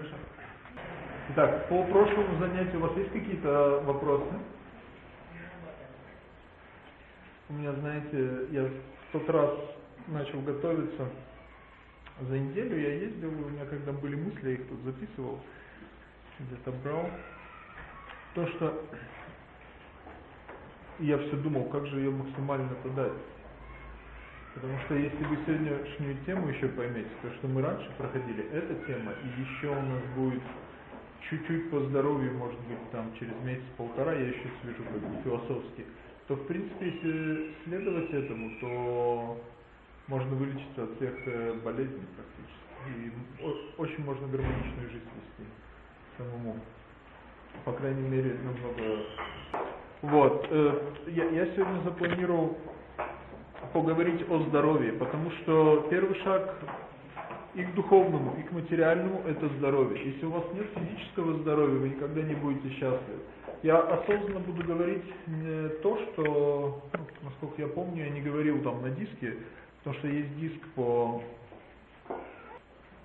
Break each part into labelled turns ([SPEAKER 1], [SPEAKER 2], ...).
[SPEAKER 1] Хорошо. Итак, по прошлому занятию у вас есть какие-то вопросы? У меня, знаете, я в тот раз начал готовиться за неделю, я ездил, у меня когда были мысли, я их тут записывал, где-то брал. То, что я все думал, как же ее максимально подать. Потому что если вы сегодняшнюю тему еще поймете, то, что мы раньше проходили, эта тема, и еще у нас будет чуть-чуть по здоровью, может быть, там через месяц-полтора, я еще свяжу как бы философски, то, в принципе, если следовать этому, то можно вылечиться от всех э, болезней практически. И очень можно гармоничную жизнь вести самому. По крайней мере, намного... Вот. Э, я, я сегодня запланировал поговорить о здоровье, потому что первый шаг и к духовному, и к материальному – это здоровье. Если у вас нет физического здоровья, вы никогда не будете счастливы. Я осознанно буду говорить не то, что, ну, насколько я помню, я не говорил там на диске, потому что есть диск по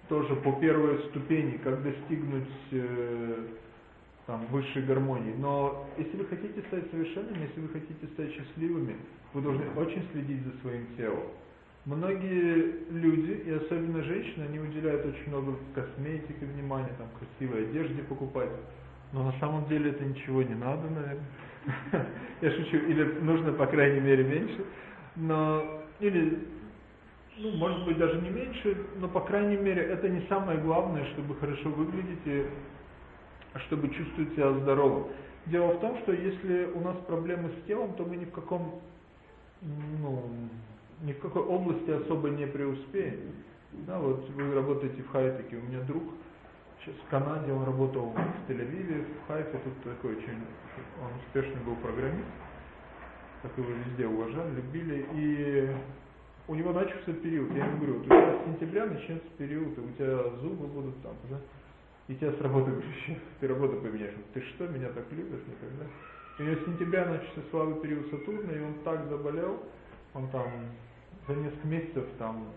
[SPEAKER 1] тоже по первой ступени, как достигнуть э, там, высшей гармонии. Но если вы хотите стать совершенными, если вы хотите стать счастливыми, вы должны очень следить за своим телом. Многие люди, и особенно женщины, они уделяют очень много косметики, внимания, там, красивой одежде покупать. Но на самом деле это ничего не надо, наверное. Я шучу, или нужно, по крайней мере, меньше. Но, или, ну, может быть, даже не меньше, но, по крайней мере, это не самое главное, чтобы хорошо выглядеть и чтобы чувствовать себя здоровым. Дело в том, что если у нас проблемы с телом, то мы ни в каком, ну, ни в какой области особо не преуспеем. Да, вот вы работаете в Хайтеке, у меня друг сейчас в Канаде, он работал в Тель-Авиве, в Хайфе, тут такой очень, он успешный был программист, так его везде уважали, любили, и у него начался период, я ему говорю, вот у тебя с сентября начнется период, и у тебя зубы будут там, да, и тебя с работы еще, ты работу поменяешь, ты что, меня так любишь никогда? И с сентября начался слабый период Сатурна, и он так заболел, он там за несколько месяцев там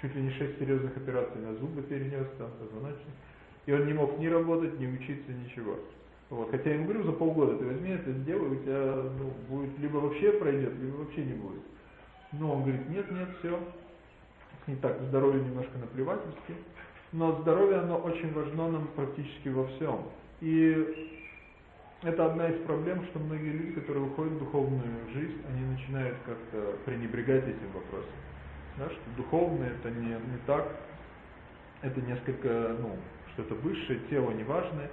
[SPEAKER 1] чуть ли не шесть серьезных операций на зубы перенес, там, позвоночник. И он не мог ни работать, ни учиться, ничего. Вот. Хотя я ему говорю, за полгода ты возьми это, сделай, у тебя ну, будет либо вообще пройдет, либо вообще не будет. Но он говорит, нет, нет, все. Не так, здоровье немножко наплевательски. Но здоровье, оно очень важно нам практически во всем. И это одна из проблем, что многие люди, которые уходят в духовную жизнь, они начинают как-то пренебрегать этим вопросом. Да, что духовное это не, не так, это несколько, ну, что-то высшее, тело неважное.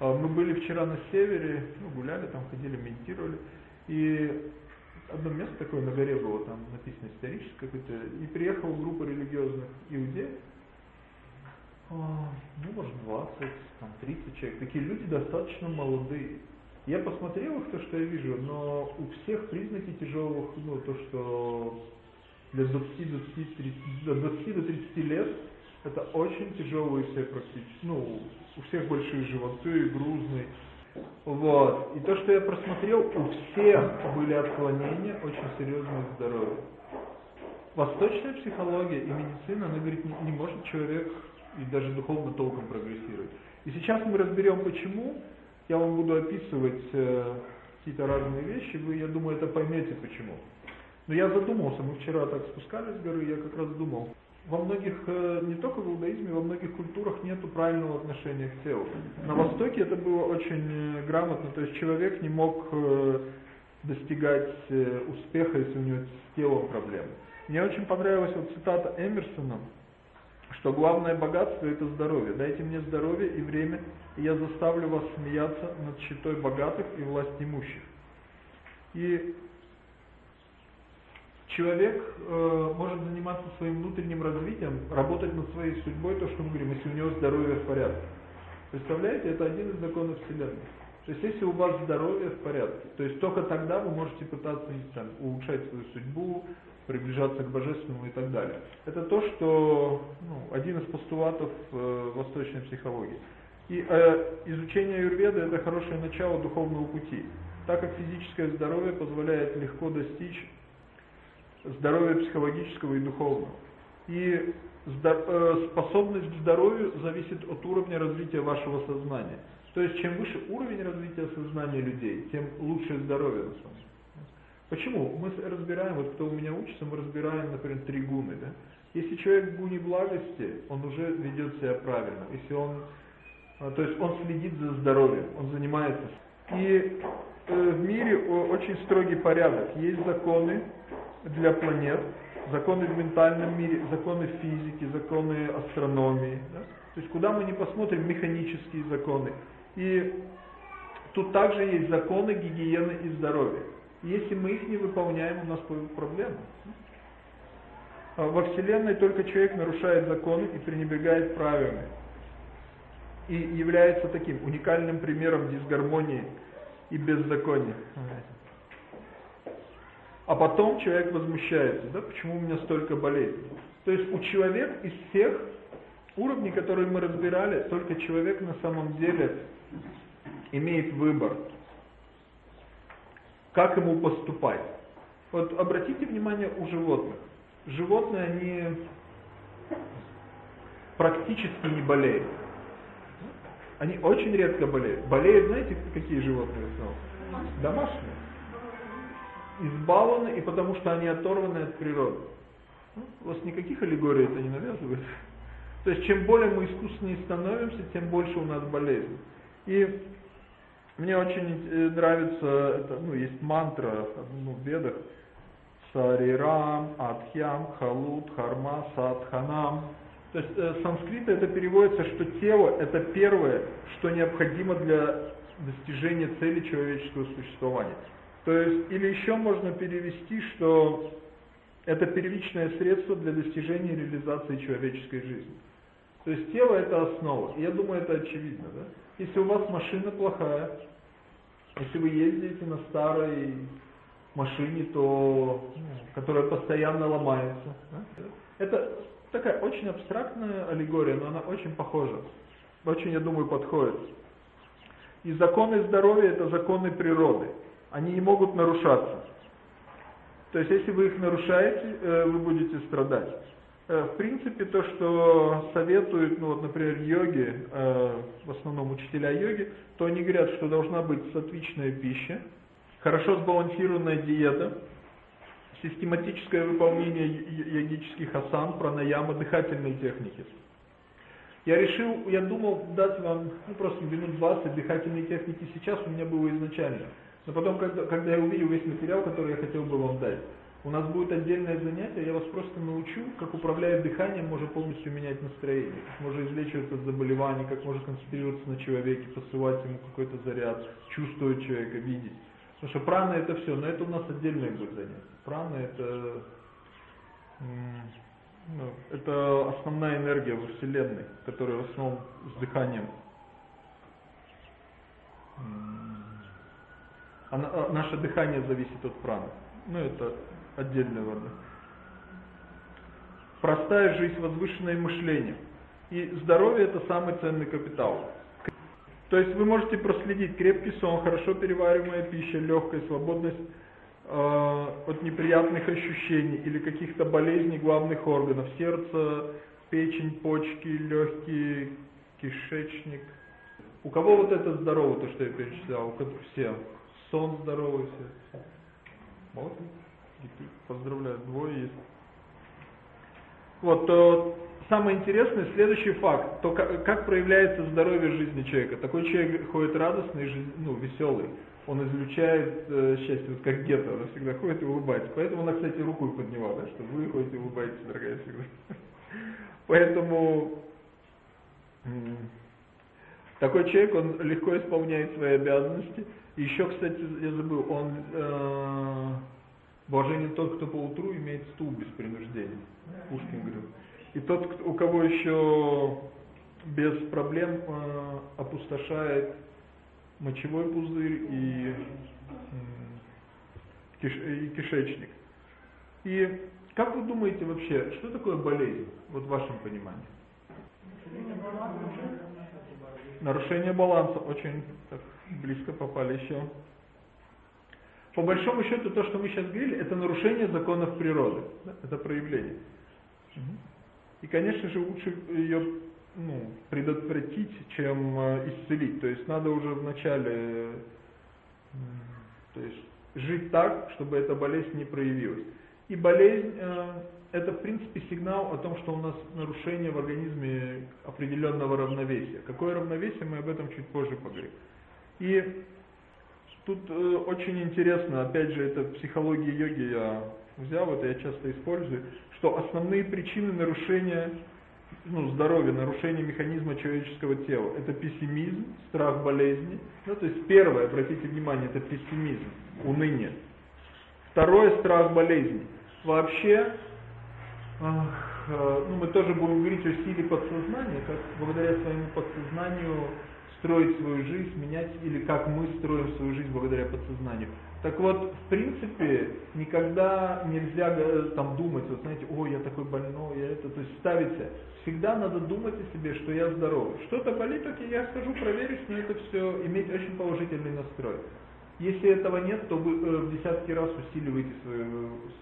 [SPEAKER 1] А мы были вчера на севере, ну, гуляли, там ходили, медитировали, и одно место такое на горе было, там написано историческое какое-то, и приехала группа религиозных иудеев, ну, может, 20, там, 30 человек. Такие люди достаточно молодые. Я посмотрел их, то, что я вижу, но у всех признаки тяжелых, ну, то, что для 20, 20, 30, 20 до 30 лет это очень тяжелые все практически. Ну, у всех большие животы, грузные. Вот. И то, что я просмотрел, у всех были отклонения очень серьезные в здоровье. Восточная психология и медицина, она говорит, не, не может человек и даже духовно толком прогрессировать. И сейчас мы разберем почему. Я вам буду описывать э, какие-то разные вещи, вы, я думаю, это поймете почему. Но я задумался, мы вчера так спускались с горы, я как раз думал, во многих, э, не только в иудаизме, во многих культурах нет правильного отношения к телу. На Востоке это было очень э, грамотно, то есть человек не мог э, достигать э, успеха, если у него с телом проблемы. Мне очень понравилась вот цитата Эмерсона, что главное богатство это здоровье. Дайте мне здоровье и время, и я заставлю вас смеяться над щитой богатых и власть имущих. И человек э, может заниматься своим внутренним развитием, работать над своей судьбой, то, что мы говорим, если у него здоровье в порядке. Представляете, это один из законов Вселенной. То есть, если у вас здоровье в порядке, то есть только тогда вы можете пытаться там, улучшать свою судьбу, приближаться к божественному и так далее. Это то, что ну, один из постулатов э, восточной психологии. И э, изучение аюрведы это хорошее начало духовного пути, так как физическое здоровье позволяет легко достичь здоровья психологического и духовного. И э, способность к здоровью зависит от уровня развития вашего сознания. То есть, чем выше уровень развития сознания людей, тем лучше здоровье на самом деле. Почему? Мы разбираем, вот кто у меня учится, мы разбираем, например, три гуны. Да? Если человек в гуне благости, он уже ведет себя правильно. Если он, а, то есть он следит за здоровьем, он занимается. И э, в мире очень строгий порядок. Есть законы для планет, законы в ментальном мире, законы физики, законы астрономии. Да? То есть куда мы не посмотрим, механические законы. И тут также есть законы гигиены и здоровья. Если мы их не выполняем, у нас будут проблемы. А во Вселенной только человек нарушает законы и пренебрегает правилами. И является таким уникальным примером дисгармонии и беззакония. А потом человек возмущается, да, почему у меня столько болезней. То есть у человека из всех уровней, которые мы разбирали, только человек на самом деле имеет выбор как ему поступать. Вот обратите внимание у животных. Животные, они практически не болеют. Они очень редко болеют. Болеют, знаете, какие животные в основном? Домашние. Избалованы, и потому что они оторваны от природы. Ну, у вас никаких аллегорий это не навязывает. То есть, чем более мы искусственнее становимся, тем больше у нас болезней. И мне очень э, нравится, это, ну, есть мантра ну, в ведах, Сарирам, Адхьям, Халут, Харма, Садханам. То есть э, санскрита это переводится, что тело это первое, что необходимо для достижения цели человеческого существования. То есть, или еще можно перевести, что это первичное средство для достижения реализации человеческой жизни. То есть тело это основа. Я думаю, это очевидно. Да? Если у вас машина плохая, если вы ездите на старой машине, то, которая постоянно ломается. Это такая очень абстрактная аллегория, но она очень похожа. Очень, я думаю, подходит. И законы здоровья это законы природы. Они не могут нарушаться. То есть, если вы их нарушаете, э, вы будете страдать. Э, в принципе, то, что советуют, ну вот, например, йоги, э, в основном учителя йоги, то они говорят, что должна быть сатвичная пища, хорошо сбалансированная диета, систематическое выполнение йогических асан, пранаямы, дыхательные техники. Я решил, я думал дать вам ну, просто минут 20 дыхательные техники сейчас, у меня было изначально. Но потом, когда, когда я увидел весь материал, который я хотел бы вам дать, у нас будет отдельное занятие, я вас просто научу, как управляя дыханием, можно полностью менять настроение, как можно излечиваться от заболеваний, как можно концентрироваться на человеке, посылать ему какой-то заряд, чувствовать человека, видеть. Потому что прана это все, но это у нас отдельное будет занятие. Прана это, ну, это основная энергия во Вселенной, которая в основном с дыханием. А, наше дыхание зависит от праны. Ну это отдельный вода. Простая жизнь, возвышенное мышление. И здоровье это самый ценный капитал. То есть вы можете проследить крепкий сон, хорошо перевариваемая пища, легкая свободность э, от неприятных ощущений или каких-то болезней главных органов, сердце, печень, почки, легкие, кишечник. У кого вот это здорово, то, что я перечислял? У кого все. Сон здоровый, все. Вот. Поздравляю, двое есть. Вот, то самое интересное, следующий факт, то как, как проявляется здоровье жизни человека. Такой человек ходит радостный, ну, веселый, он излучает э, счастье, вот как гетто, он всегда ходит и улыбается. Поэтому она, кстати, руку подняла, да, что вы ходите и улыбаетесь, дорогая, всегда. Поэтому такой человек, он легко исполняет свои обязанности. Еще, кстати, я забыл, он... Э, Блаженен тот, кто по утру имеет стул без принуждения. Пушкин говорил. И тот, у кого еще без проблем э, опустошает мочевой пузырь и, киш, и кишечник. И как вы думаете вообще, что такое болезнь, вот в вашем понимании? Нарушение баланса, очень так, близко попали еще. По большому счету, то, что мы сейчас говорили, это нарушение законов природы. Да? Это проявление. Угу. И, конечно же, лучше ее ну, предотвратить, чем э, исцелить. То есть надо уже вначале то есть, жить так, чтобы эта болезнь не проявилась. И болезнь э, это в принципе сигнал о том, что у нас нарушение в организме определенного равновесия. Какое равновесие, мы об этом чуть позже поговорим. И тут э, очень интересно, опять же, это в психологии йоги я взял, это я часто использую, что основные причины нарушения ну, здоровья, нарушения механизма человеческого тела. Это пессимизм, страх болезни. Ну, то есть первое, обратите внимание, это пессимизм, уныние. Второе, страх болезни. Вообще, ну, мы тоже будем говорить о силе подсознания, как благодаря своему подсознанию строить свою жизнь, менять, или как мы строим свою жизнь благодаря подсознанию. Так вот, в принципе, никогда нельзя э, там думать, вот знаете, ой, я такой больной, я это, то есть ставиться. Всегда надо думать о себе, что я здоровый. Что-то болит, окей, я скажу, проверюсь, но это все, иметь очень положительный настрой. Если этого нет, то вы э, в десятки раз усиливаете свое,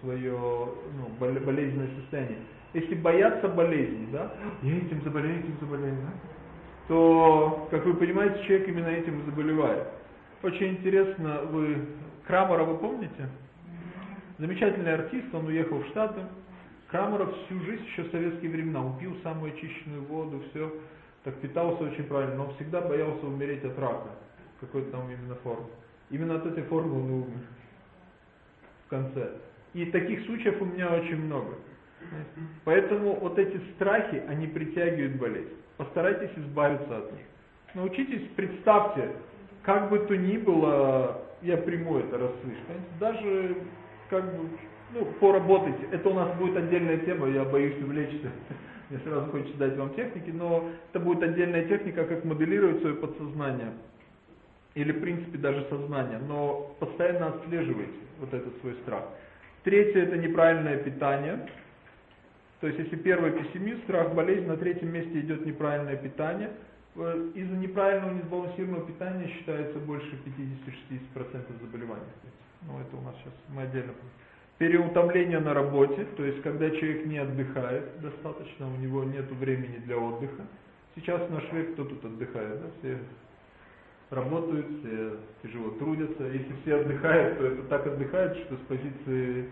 [SPEAKER 1] свое ну, болезненное состояние. Если бояться болезни, да, я этим заболею, этим заболею, да, то, как вы понимаете, человек именно этим заболевает. Очень интересно, вы Крамера вы помните? Замечательный артист, он уехал в Штаты. Крамеров всю жизнь, еще в советские времена, он пил самую очищенную воду, все, так питался очень правильно, но всегда боялся умереть от рака, какой-то там именно формы. Именно от этой формы он умер в конце. И таких случаев у меня очень много. Поэтому вот эти страхи, они притягивают болезнь. Постарайтесь избавиться от них. Научитесь, представьте, как бы то ни было, я приму это расслышь. Даже как бы, ну, поработайте. Это у нас будет отдельная тема, я боюсь увлечься. Мне сразу хочется дать вам техники, но это будет отдельная техника, как моделировать свое подсознание. Или, в принципе, даже сознание. Но постоянно отслеживайте вот этот свой страх. Третье – это неправильное питание. То есть, если первый пессимизм, страх, болезнь, на третьем месте идет неправильное питание – Э, из-за неправильного несбалансированного питания считается больше 50-60% заболеваний. Ну, это у нас сейчас, мы отдельно. Переутомление на работе, то есть когда человек не отдыхает достаточно, у него нет времени для отдыха. Сейчас наш век, кто тут отдыхает? Да? Все работают, все тяжело трудятся. Если все отдыхают, то это так отдыхают, что с позиции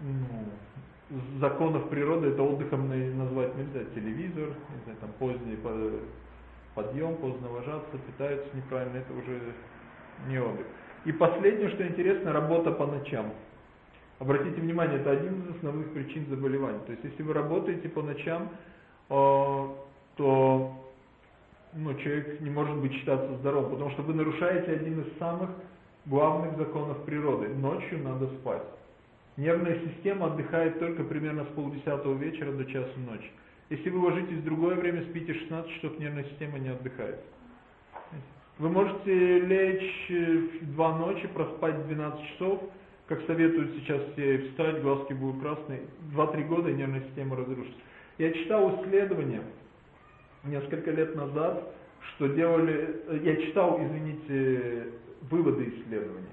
[SPEAKER 1] ну, законов природы это отдыхом назвать нельзя. Телевизор, не знаю, там поздний подъем, поздно ложатся, питаются неправильно, это уже не отдых. И последнее, что интересно, работа по ночам. Обратите внимание, это один из основных причин заболеваний. То есть, если вы работаете по ночам, э, то ну, человек не может быть считаться здоровым, потому что вы нарушаете один из самых главных законов природы. Ночью надо спать. Нервная система отдыхает только примерно с полдесятого вечера до часа ночи. Если вы ложитесь в другое время, спите 16 часов, нервная система не отдыхает. Вы можете лечь в 2 ночи, проспать 12 часов, как советуют сейчас все, встать, глазки будут красные, 2-3 года нервная система разрушится. Я читал исследования несколько лет назад, что делали, я читал, извините, выводы исследований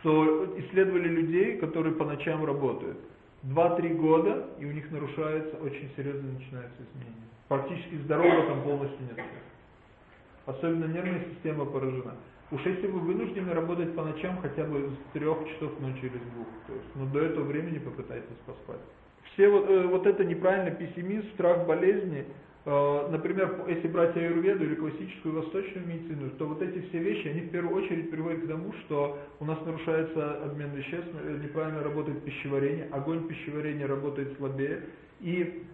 [SPEAKER 1] что исследовали людей, которые по ночам работают. Два-три года, и у них нарушается, очень серьезно начинаются изменения. Практически здорового там полностью нет. Особенно нервная система поражена. Уж если вы вынуждены работать по ночам хотя бы с трех часов ночи или с двух, то есть, но до этого времени попытайтесь поспать. Все вот, э, вот это неправильный пессимизм, страх болезни, Э, например, если брать аюрведу или классическую восточную медицину, то вот эти все вещи, они в первую очередь приводят к тому, что у нас нарушается обмен веществ, э, неправильно работает пищеварение, огонь пищеварения работает слабее, и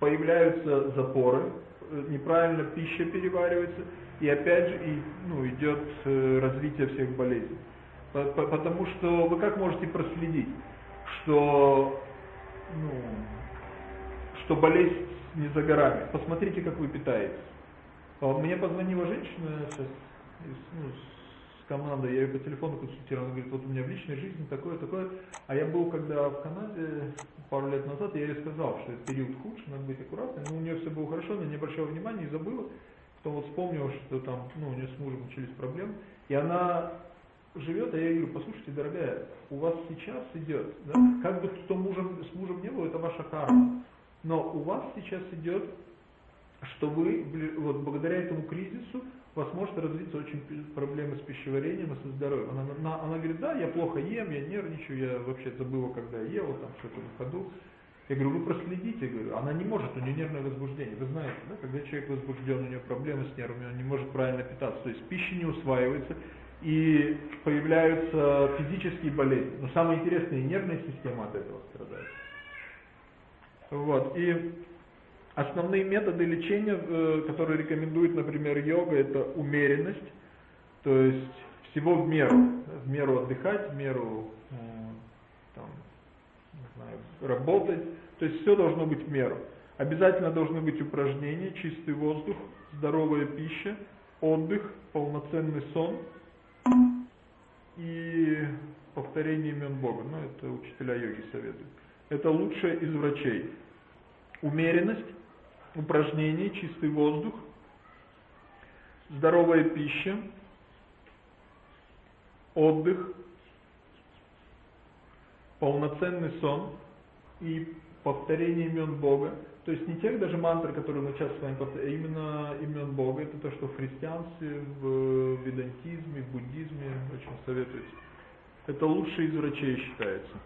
[SPEAKER 1] появляются запоры, э, неправильно пища переваривается, и опять же и, ну, идет развитие всех болезней. Потому что вы как можете проследить, что, ну, что болезнь не за горами. Посмотрите, как вы питаетесь. А мне позвонила женщина сейчас из, ну, с командой, я ее по телефону консультировал, она говорит, вот у меня в личной жизни такое, такое. А я был когда в Канаде пару лет назад, я ей сказал, что это период худший, надо быть аккуратным. Но у нее все было хорошо, она не обращала внимания и забыла. Потом вот вспомнила, что там, ну, у нее с мужем начались проблемы. И она живет, а я говорю, послушайте, дорогая, у вас сейчас идет, да, как бы кто мужем, с мужем не был, это ваша карма. Но у вас сейчас идет, что вы, вот благодаря этому кризису, у вас может развиться очень проблемы с пищеварением и со здоровьем. Она, она, она говорит, да, я плохо ем, я нервничаю, я вообще забыла, когда я ела, там что-то на ходу. Я говорю, вы проследите, говорю, она не может, у нее нервное возбуждение. Вы знаете, да, когда человек возбужден, у него проблемы с нервами, он не может правильно питаться, то есть пища не усваивается, и появляются физические болезни. Но самое интересное, нервная система от этого страдает. Вот, и основные методы лечения, э, которые рекомендует, например, йога, это умеренность, то есть всего в меру, в меру отдыхать, в меру там, знаю, работать. То есть все должно быть в меру. Обязательно должны быть упражнения, чистый воздух, здоровая пища, отдых, полноценный сон и повторение имен Бога. Ну, это учителя йоги советуют. Это лучшее из врачей. Умеренность, упражнения, чистый воздух, здоровая пища, отдых, полноценный сон и повторение имен Бога. То есть не тех даже мантр, которые мы сейчас с вами повторяем, а именно имен Бога. Это то, что в христианстве, в ведантизме, в буддизме очень советуется. Это лучший из врачей считается.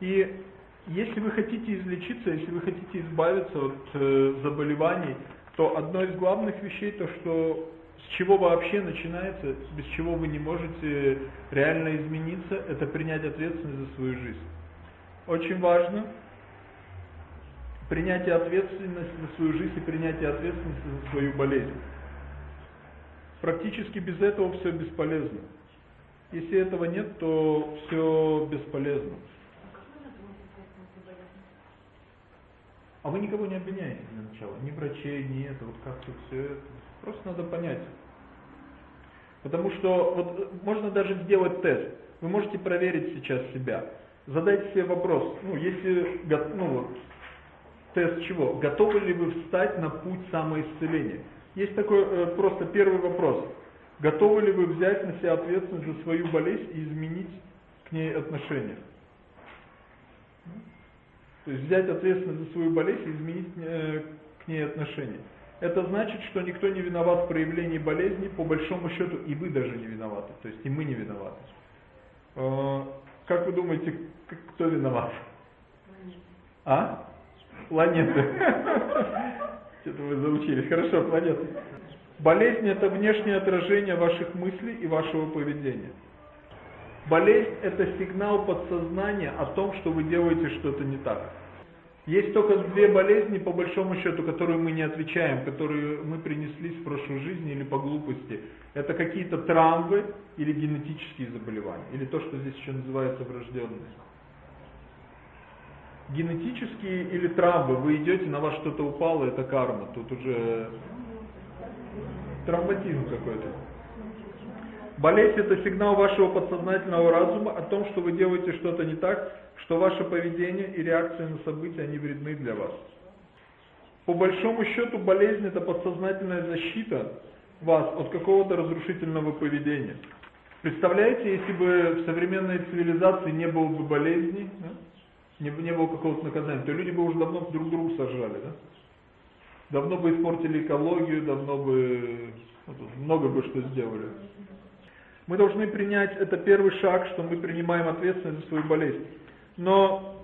[SPEAKER 1] И если вы хотите излечиться, если вы хотите избавиться от э, заболеваний, то одно из главных вещей, то что с чего вообще начинается, без чего вы не можете реально измениться, это принять ответственность за свою жизнь. Очень важно принятие ответственности за свою жизнь и принятие ответственности за свою болезнь. Практически без этого все бесполезно. Если этого нет, то все бесполезно. А вы никого не обвиняете для начала, ни врачей, ни это, вот как тут все это. Просто надо понять. Потому что вот можно даже сделать тест. Вы можете проверить сейчас себя. Задайте себе вопрос, ну если, ну вот, тест чего? Готовы ли вы встать на путь самоисцеления? Есть такой э, просто первый вопрос. Готовы ли вы взять на себя ответственность за свою болезнь и изменить к ней отношение? То есть взять ответственность за свою болезнь и изменить э, к ней отношение. Это значит, что никто не виноват в проявлении болезни, по большому счету и вы даже не виноваты, то есть и мы не виноваты. Э, как вы думаете, кто виноват? А? Планеты. Что-то вы заучились. Хорошо, планеты. Болезнь это внешнее отражение ваших мыслей и вашего поведения. Болезнь это сигнал подсознания о том, что вы делаете что-то не так. Есть только две болезни, по большому счету, которые мы не отвечаем, которые мы принеслись в прошлой жизни или по глупости. Это какие-то травмы или генетические заболевания, или то, что здесь еще называется врожденность. Генетические или травмы, вы идете, на вас что-то упало, это карма, тут уже травматизм какой-то. Болезнь это сигнал вашего подсознательного разума о том, что вы делаете что-то не так, что ваше поведение и реакция на события, они вредны для вас. По большому счету болезнь это подсознательная защита вас от какого-то разрушительного поведения. Представляете, если бы в современной цивилизации не было бы болезней, не, не было какого-то наказания, то люди бы уже давно друг другу сожрали, да? Давно бы испортили экологию, давно бы много бы что сделали. Мы должны принять, это первый шаг, что мы принимаем ответственность за свою болезнь. Но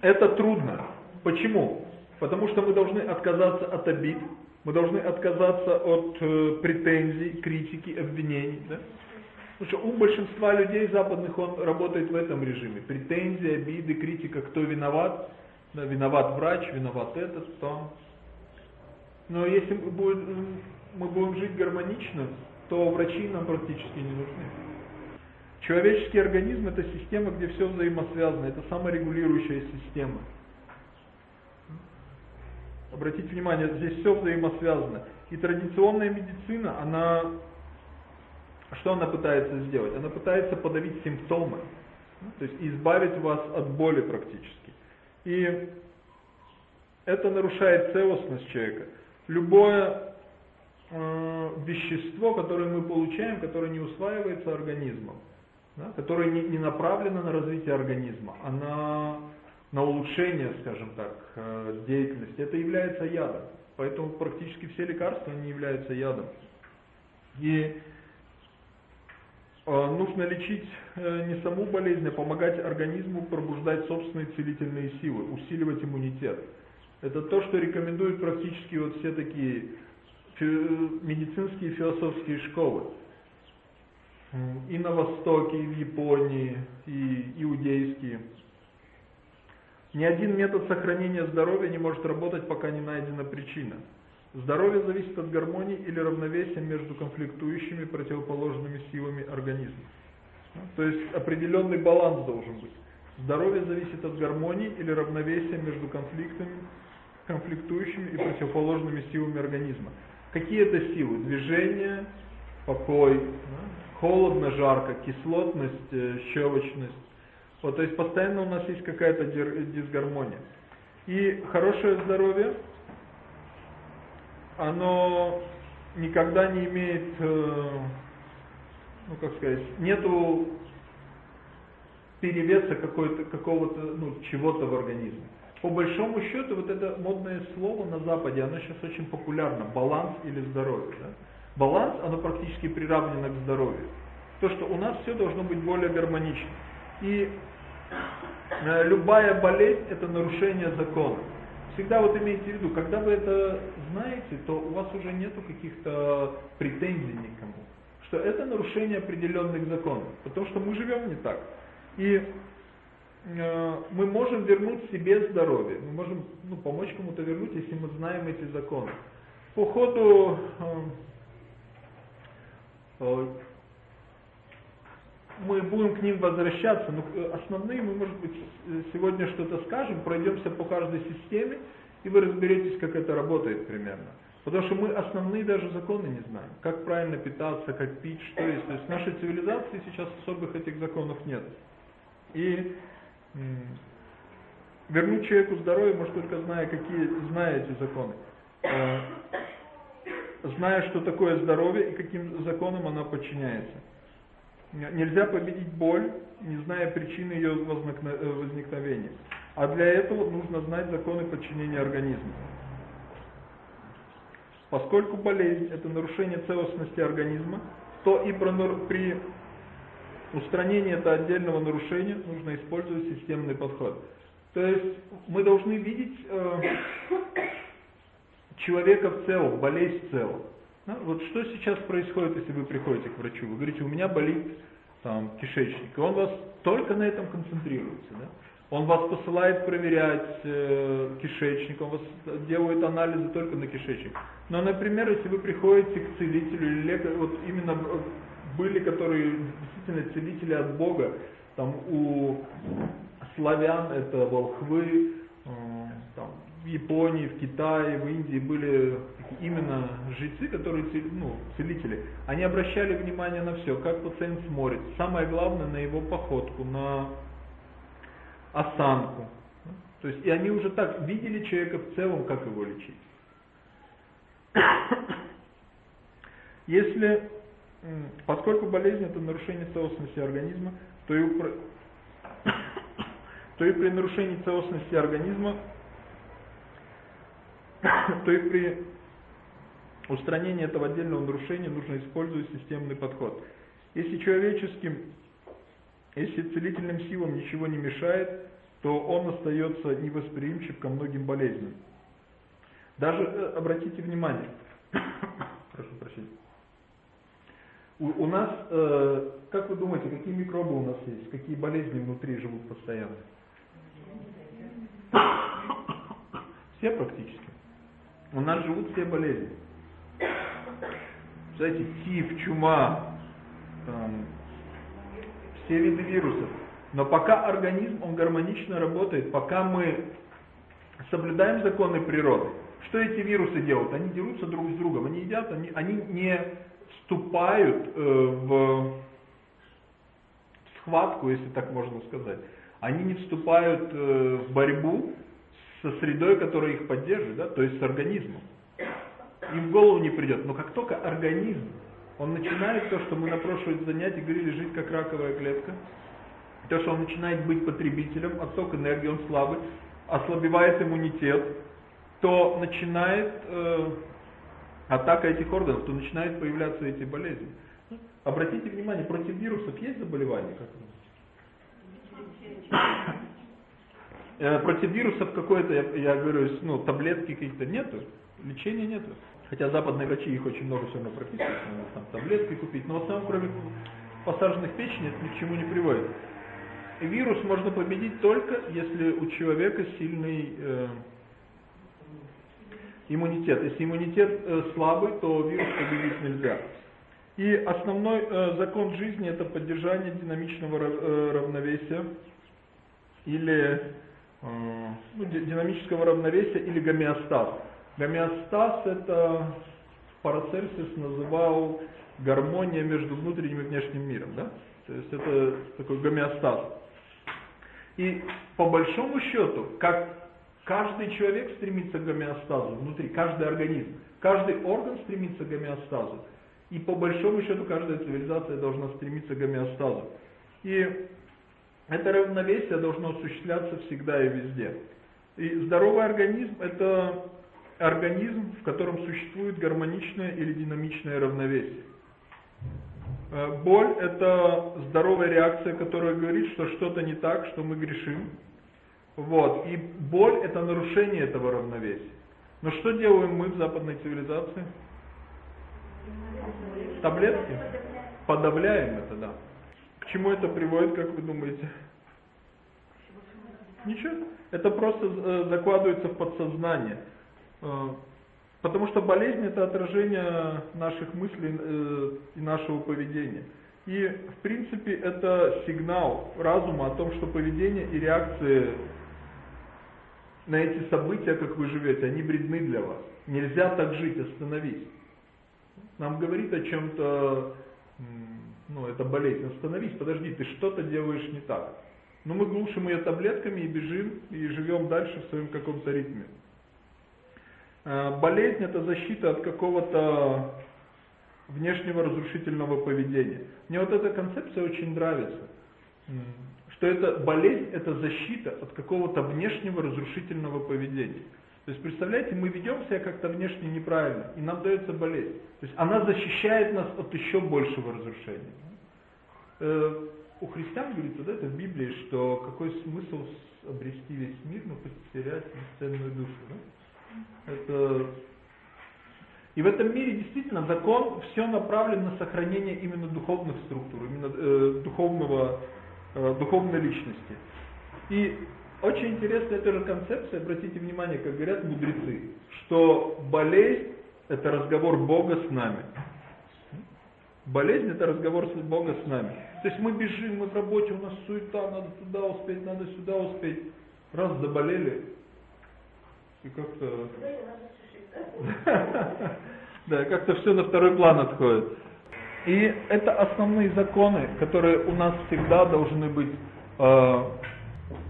[SPEAKER 1] это трудно. Почему? Потому что мы должны отказаться от обид, мы должны отказаться от э, претензий, критики, обвинений. Да? Потому что у большинства людей западных он работает в этом режиме. Претензии, обиды, критика, кто виноват. Да, виноват врач, виноват этот, то. Но если мы мы будем жить гармонично, то врачи нам практически не нужны. Человеческий организм это система, где все взаимосвязано, это саморегулирующая система. Обратите внимание, здесь все взаимосвязано. И традиционная медицина, она, что она пытается сделать? Она пытается подавить симптомы, то есть избавить вас от боли практически. И это нарушает целостность человека. Любое э, вещество, которое мы получаем, которое не усваивается организмом, да, которое не, не направлено на развитие организма, а на, на улучшение, скажем так, э, деятельности, это является ядом. Поэтому практически все лекарства не являются ядом. И э, нужно лечить не саму болезнь, а помогать организму пробуждать собственные целительные силы, усиливать иммунитет. Это то, что рекомендуют практически вот все такие медицинские и философские школы. И на Востоке, и в Японии, и иудейские. Ни один метод сохранения здоровья не может работать, пока не найдена причина. Здоровье зависит от гармонии или равновесия между конфликтующими противоположными силами организма. То есть определенный баланс должен быть. Здоровье зависит от гармонии или равновесия между конфликтами, конфликтующими и противоположными силами организма. Какие это силы? Движение, покой, холодно, жарко, кислотность, э, щелочность. Вот, то есть постоянно у нас есть какая-то дисгармония. И хорошее здоровье, оно никогда не имеет, э, ну как сказать, нету перевеса какого-то, ну, чего-то в организме. По большому счету, вот это модное слово на Западе, оно сейчас очень популярно, баланс или здоровье. Да? Баланс, оно практически приравнено к здоровью. То, что у нас все должно быть более гармонично. И э, любая болезнь – это нарушение закона. Всегда вот имейте в виду, когда вы это знаете, то у вас уже нету каких-то претензий никому. Что это нарушение определенных законов. Потому что мы живем не так. И мы можем вернуть себе здоровье, мы можем ну, помочь кому-то вернуть, если мы знаем эти законы. По ходу э, э, мы будем к ним возвращаться, но основные мы, может быть, сегодня что-то скажем, пройдемся по каждой системе, и вы разберетесь, как это работает примерно. Потому что мы основные даже законы не знаем. Как правильно питаться, как пить, что есть. То есть в нашей цивилизации сейчас особых этих законов нет. И Вернуть человеку здоровье может только зная, какие, зная эти законы. Э, зная, что такое здоровье и каким законам оно подчиняется. Нельзя победить боль, не зная причины ее э, возникновения. А для этого нужно знать законы подчинения организма. Поскольку болезнь – это нарушение целостности организма, то и при устранение этого отдельного нарушения нужно использовать системный подход. То есть мы должны видеть э, человека в целом, болезнь в целом. Да? Вот что сейчас происходит, если вы приходите к врачу? Вы говорите, у меня болит там, кишечник, и он вас только на этом концентрируется. Да? Он вас посылает проверять э, кишечник, он вас делает анализы только на кишечник. Но, например, если вы приходите к целителю или лекарю, вот именно были, которые действительно целители от Бога. Там у славян это волхвы, там, в Японии, в Китае, в Индии были именно жрецы, которые ну, целители. Они обращали внимание на все, как пациент смотрит. Самое главное на его походку, на осанку. То есть и они уже так видели человека в целом, как его лечить. Если Поскольку болезнь это нарушение целостности организма, то и, при... то и при нарушении целостности организма, то и при устранении этого отдельного нарушения нужно использовать системный подход. Если человеческим, если целительным силам ничего не мешает, то он остается невосприимчив ко многим болезням. Даже э, обратите внимание, прошу прощения, у, у нас, э, как вы думаете, какие микробы у нас есть? Какие болезни внутри живут постоянно? Все практически. У нас живут все болезни. Знаете, тиф, чума, там, все виды вирусов. Но пока организм, он гармонично работает, пока мы соблюдаем законы природы, что эти вирусы делают? Они дерутся друг с другом, они едят, они, они не вступают э, в схватку, если так можно сказать. Они не вступают э, в борьбу со средой, которая их поддерживает, да, то есть с организмом. им в голову не придет. Но как только организм, он начинает то, что мы на прошлом занятии говорили, жить как раковая клетка, то, что он начинает быть потребителем, отток энергии, он слабый, ослабевает иммунитет, то начинает э, атака этих органов, то начинают появляться эти болезни. Обратите внимание, против вирусов есть заболевания? Как э, против вирусов какое-то, я, я говорю, ну, таблетки какие-то нету, лечения нету. Хотя западные врачи их очень много все равно прописывают, там таблетки купить, но в основном кроме посаженных печени это ни к чему не приводит. Вирус можно победить только, если у человека сильный э, иммунитет. Если иммунитет э, слабый, то вирус победить нельзя. И основной э, закон жизни это поддержание динамичного э, равновесия или ну, динамического равновесия или гомеостаз. Гомеостаз это Парацельсис называл гармония между внутренним и внешним миром. Да? То есть это такой гомеостаз. И по большому счету, как Каждый человек стремится к гомеостазу внутри, каждый организм. Каждый орган стремится к гомеостазу. И по большому счету каждая цивилизация должна стремиться к гомеостазу. И это равновесие должно осуществляться всегда и везде. И здоровый организм – это организм, в котором существует гармоничное или динамичное равновесие. Э, боль – это здоровая реакция, которая говорит, что что-то не так, что мы грешим. Вот. И боль – это нарушение этого равновесия. Но что делаем мы в западной цивилизации? Таблетки? Подавляем это, да. К чему это приводит, как вы думаете? Ничего. Это просто э, закладывается в подсознание. Э, потому что болезнь это отражение наших мыслей э, и нашего поведения. И в принципе это сигнал разума о том, что поведение и реакции на эти события, как вы живете, они вредны для вас. Нельзя так жить, остановись. Нам говорит о чем-то, ну это болезнь, остановись, подожди, ты что-то делаешь не так. Но мы глушим ее таблетками и бежим, и живем дальше в своем каком-то ритме. А, болезнь это защита от какого-то внешнего разрушительного поведения. Мне вот эта концепция очень нравится что это болезнь, это защита от какого-то внешнего разрушительного поведения. То есть, представляете, мы ведем себя как-то внешне неправильно, и нам дается болезнь. То есть, она защищает нас от еще большего разрушения. Э, у христиан говорится, да, это в Библии, что какой смысл обрести весь мир, но потерять бесценную душу. Да? Это... И в этом мире действительно закон все направлен на сохранение именно духовных структур, именно э, духовного духовной личности. И очень интересная тоже концепция, обратите внимание, как говорят мудрецы, что болезнь это разговор Бога с нами. Болезнь это разговор с Бога с нами. То есть мы бежим, мы в работе, у нас суета, надо туда успеть, надо сюда успеть. Раз заболели, и как-то... Да, как-то все на второй план отходит. И это основные законы, которые у нас всегда должны быть э,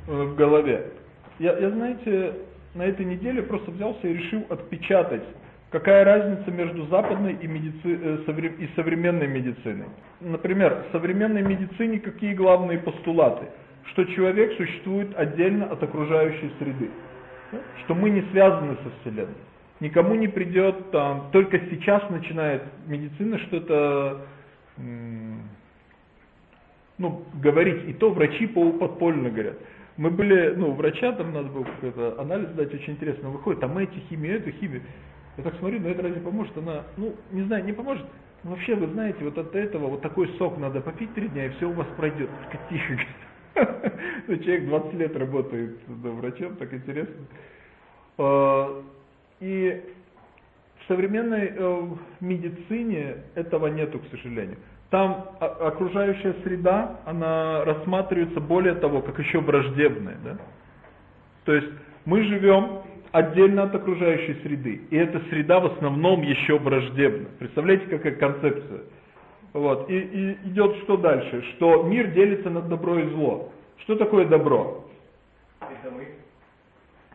[SPEAKER 1] э, в голове. Я, я, знаете, на этой неделе просто взялся и решил отпечатать, какая разница между западной и, медици... Э, и современной медициной. Например, в современной медицине какие главные постулаты? Что человек существует отдельно от окружающей среды, что мы не связаны со Вселенной никому не придет, там, только сейчас начинает медицина что-то ну, говорить, и то врачи полуподпольно говорят. Мы были, ну, врача, там надо было какой-то анализ дать, очень интересно, выходит, там эти химии, эту химию. Я так смотрю, ну это разве поможет? Она, ну, не знаю, не поможет. Но вообще, вы знаете, вот от этого вот такой сок надо попить три дня, и все у вас пройдет. Тихо. Ну, человек 20 лет работает врачом, так интересно. А, и в современной э, медицине этого нету, к сожалению. Там окружающая среда, она рассматривается более того, как еще враждебная. Да? То есть мы живем отдельно от окружающей среды. И эта среда в основном еще враждебна. Представляете, какая концепция? Вот. И, и идет что дальше? Что мир делится на добро и зло. Что такое добро? Это мы.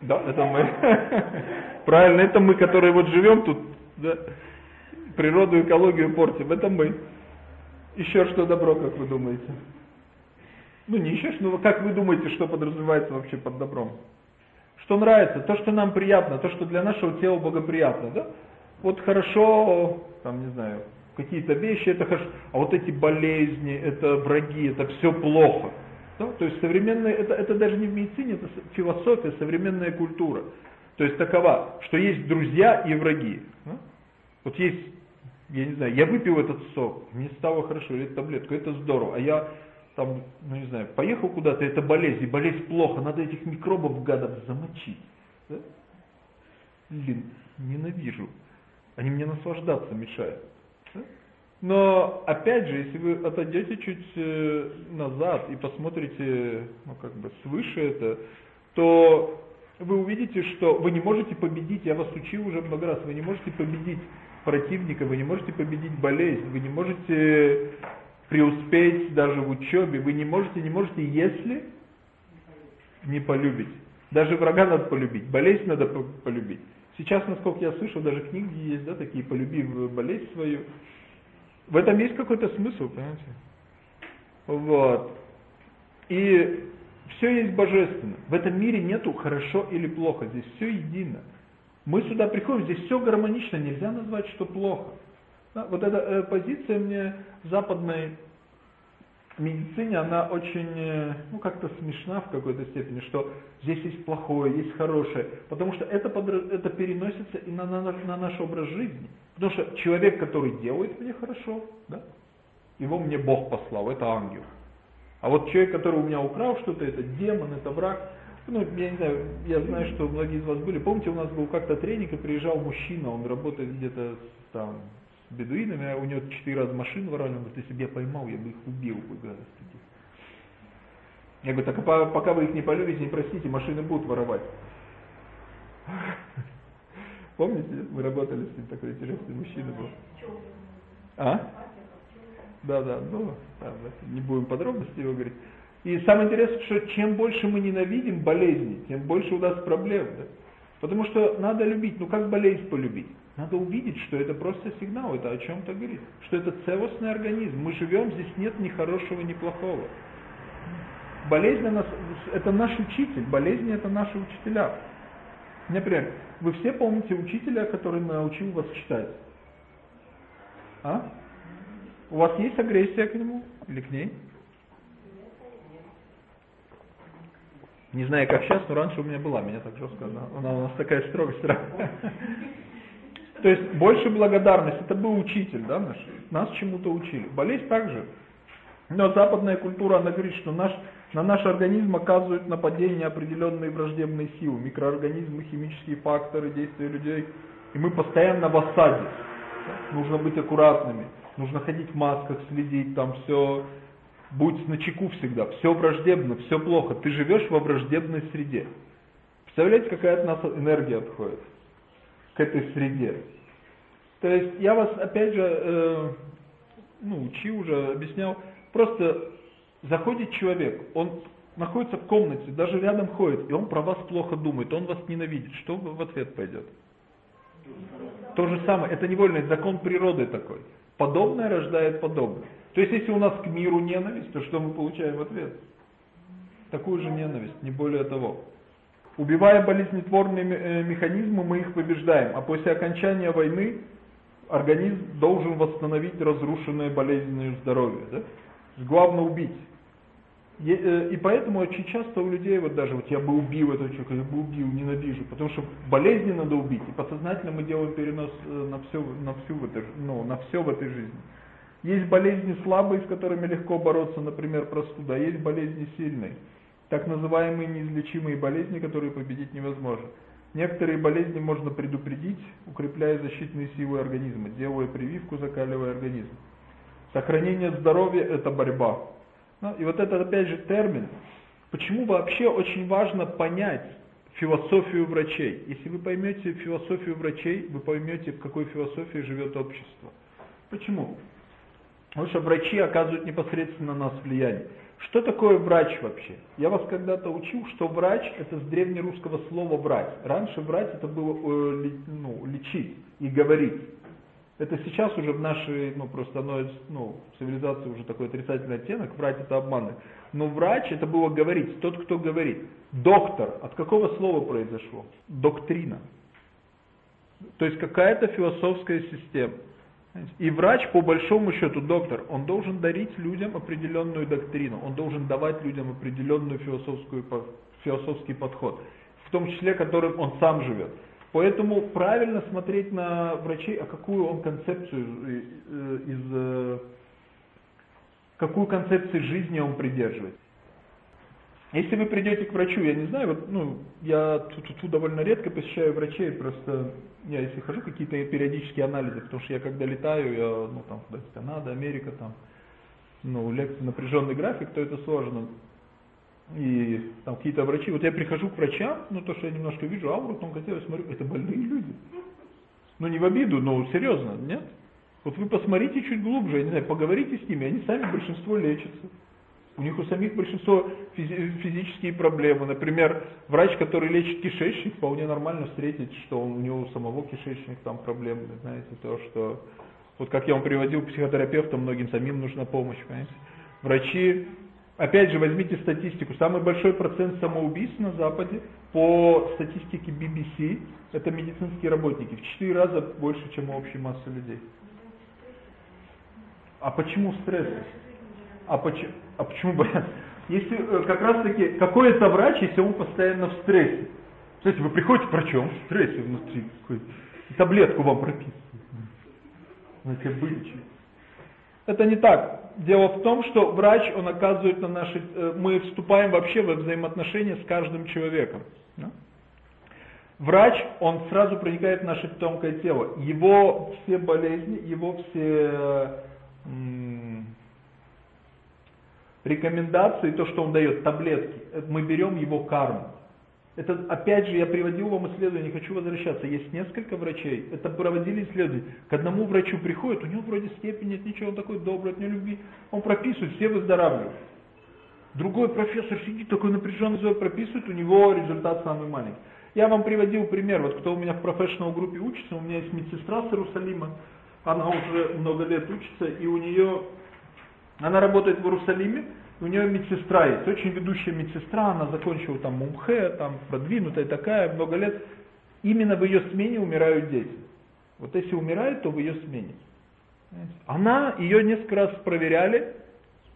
[SPEAKER 1] Да, это мы. Правильно, это мы, которые вот живем тут Да? Природу, экологию портим. Это мы. Еще что добро, как вы думаете? Ну не ищешь, ну как вы думаете, что подразумевается вообще под добром? Что нравится, то, что нам приятно, то, что для нашего тела благоприятно, да? Вот хорошо, там, не знаю, какие-то вещи, это хорошо, а вот эти болезни, это враги, это все плохо. Да? То есть современная, это, это даже не в медицине, это философия, современная культура. То есть такова, что есть друзья и враги. Да? Вот есть, я не знаю, я выпил этот сок, мне стало хорошо, или таблетку, это здорово, а я там, ну не знаю, поехал куда-то, это болезнь, и болезнь плохо, надо этих микробов, гадов, замочить. Да? Блин, ненавижу. Они мне наслаждаться мешают. Но, опять же, если вы отойдете чуть э, назад и посмотрите, ну как бы свыше это, то вы увидите, что вы не можете победить, я вас учил уже много раз, вы не можете победить противника, вы не можете победить болезнь, вы не можете преуспеть даже в учебе. Вы не можете, не можете, если не полюбить. Даже врага надо полюбить, болезнь надо полюбить. Сейчас, насколько я слышал, даже книги есть, да, такие «Полюби болезнь свою». В этом есть какой-то смысл, понимаете? Вот. И все есть божественно. В этом мире нету хорошо или плохо, здесь все едино. Мы сюда приходим, здесь все гармонично, нельзя назвать, что плохо. Да, вот эта э, позиция мне в медицине, она очень, э, ну как-то смешна в какой-то степени, что здесь есть плохое, есть хорошее, потому что это, под, это переносится и на, на, на наш образ жизни. Потому что человек, который делает мне хорошо, да, его мне Бог послал, это ангел. А вот человек, который у меня украл что-то, это демон, это враг. Ну, я не знаю, я знаю, что многие из вас были. Помните, у нас был как-то тренинг, и приезжал мужчина, он работает где-то там бедуинами, у него четыре раза машин воровали, он говорит, если бы я поймал, я бы их убил, бы гадость таких. Я говорю, так а пока вы их не полюбите, не простите, машины будут воровать. Помните, мы работали с ним, такой интересный мужчина был. А? Да, да, ну, не будем подробности его говорить. И самое интересное, что чем больше мы ненавидим болезни, тем больше у нас проблем. Да? Потому что надо любить, ну как болезнь полюбить? Надо увидеть, что это просто сигнал, это о чем-то говорит. Что это целостный организм. Мы живем, здесь нет ни хорошего, ни плохого. Болезнь это наш учитель, болезни это наши учителя. Например, вы все помните учителя, который научил вас читать? А? У вас есть агрессия к нему или к ней? Не знаю, как сейчас, но раньше у меня была, меня так жестко, она, она у нас такая строгость. То есть больше благодарность, это был учитель, да, наш, нас чему-то учили. Болезнь также. Но западная культура, она говорит, что наш, на наш организм оказывают нападение определенные враждебные силы, микроорганизмы, химические факторы, действия людей. И мы постоянно в осаде. Нужно быть аккуратными, нужно ходить в масках, следить, там все, будь на чеку всегда, все враждебно, все плохо. Ты живешь во враждебной среде. Представляете, какая от нас энергия отходит к этой среде? То есть я вас опять же, э, ну, учил уже, объяснял, просто заходит человек, он находится в комнате, даже рядом ходит, и он про вас плохо думает, он вас ненавидит, что в ответ пойдет? То же самое, это невольный закон природы такой. Подобное рождает подобное. То есть если у нас к миру ненависть, то что мы получаем в ответ? Такую же ненависть, не более того. Убивая болезнетворные э, механизмы, мы их побеждаем, а после окончания войны организм должен восстановить разрушенное болезненное здоровье. Да? Главное убить. Э, и поэтому очень часто у людей, вот даже вот я бы убил этого человека, я бы убил, ненавижу, потому что болезни надо убить, и подсознательно мы делаем перенос э, на все, на всю в этой, ну, на все в этой жизни. Есть болезни слабые, с которыми легко бороться, например, простуда, есть болезни сильные, так называемые неизлечимые болезни, которые победить невозможно. Некоторые болезни можно предупредить, укрепляя защитные силы организма, делая прививку, закаливая организм. Сохранение здоровья – это борьба. Ну, и вот это опять же термин. Почему вообще очень важно понять философию врачей? Если вы поймете философию врачей, вы поймете, в какой философии живет общество. Почему? Потому что врачи оказывают непосредственно на нас влияние. Что такое врач вообще? Я вас когда-то учил, что врач это с древнерусского слова врать. Раньше врать это было э, ну, лечить и говорить. Это сейчас уже в нашей, ну просто оно, ну, цивилизации уже такой отрицательный оттенок, врать это обманывать. Но врач это было говорить, тот, кто говорит. Доктор, от какого слова произошло? Доктрина. То есть какая-то философская система. И врач, по большому счету, доктор, он должен дарить людям определенную доктрину, он должен давать людям определенную философскую, философский подход, в том числе, которым он сам живет. Поэтому правильно смотреть на врачей, а какую он концепцию э, из, э, какую концепцию жизни он придерживает. Если вы придете к врачу, я не знаю, вот, ну, я тут, тут довольно редко посещаю врачей, просто я если хожу какие-то периодические анализы, потому что я когда летаю, я, ну, там, куда Канада, Америка, там, ну, лекции, напряженный график, то это сложно. И там какие-то врачи, вот я прихожу к врачам, ну, то, что я немножко вижу ауру, потом хотя я смотрю, это больные люди. Ну, не в обиду, но серьезно, нет? Вот вы посмотрите чуть глубже, я не знаю, поговорите с ними, они сами большинство лечатся. У них у самих большинство физи физические проблемы. Например, врач, который лечит кишечник, вполне нормально встретить, что у него у самого кишечник там проблемы. Знаете, то, что... Вот как я вам приводил психотерапевта, многим самим нужна помощь, понимаете. Врачи, опять же, возьмите статистику. Самый большой процент самоубийств на Западе по статистике BBC, это медицинские работники. В 4 раза больше, чем у общей массы людей. А почему стресс? А почему, а почему боятся? Если э, как раз таки, какой это врач, если он постоянно в стрессе? Кстати, вы приходите к врачу, он в стрессе внутри, таблетку вам прописывает. Знаете, вылечить. Это не так. Дело в том, что врач, он оказывает на наши... Э, мы вступаем вообще во взаимоотношения с каждым человеком. Врач, он сразу проникает в наше тонкое тело. Его все болезни, его все рекомендации, то, что он дает, таблетки, мы берем его карму. Это, опять же, я приводил вам исследование, не хочу возвращаться. Есть несколько врачей, это проводили исследования. К одному врачу приходит, у него вроде степени нет ничего, он такой добрый, от него любви. Он прописывает, все выздоравливают. Другой профессор сидит такой напряженный, прописывает, у него результат самый маленький. Я вам приводил пример, вот кто у меня в профессионал группе учится, у меня есть медсестра с Иерусалима, она уже много лет учится, и у нее она работает в Иерусалиме, у нее медсестра есть, очень ведущая медсестра, она закончила там МУМХ, там продвинутая такая, много лет. Именно в ее смене умирают дети. Вот если умирает, то в ее смене. Она, ее несколько раз проверяли,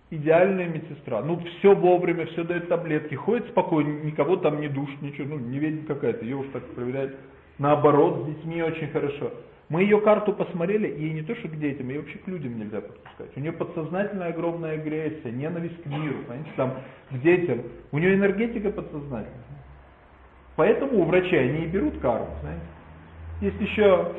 [SPEAKER 1] идеальная медсестра. Ну, все вовремя, все дает таблетки, ходит спокойно, никого там не душит, ничего, ну, не ведет какая-то, ее уж так проверяют. Наоборот, с детьми очень хорошо. Мы ее карту посмотрели, и не то, что к детям, ее вообще к людям нельзя подпускать. У нее подсознательная огромная агрессия, ненависть к миру, понимаете, там, к детям. У нее энергетика подсознательная. Поэтому у врачей они и берут карму, знаете. Есть еще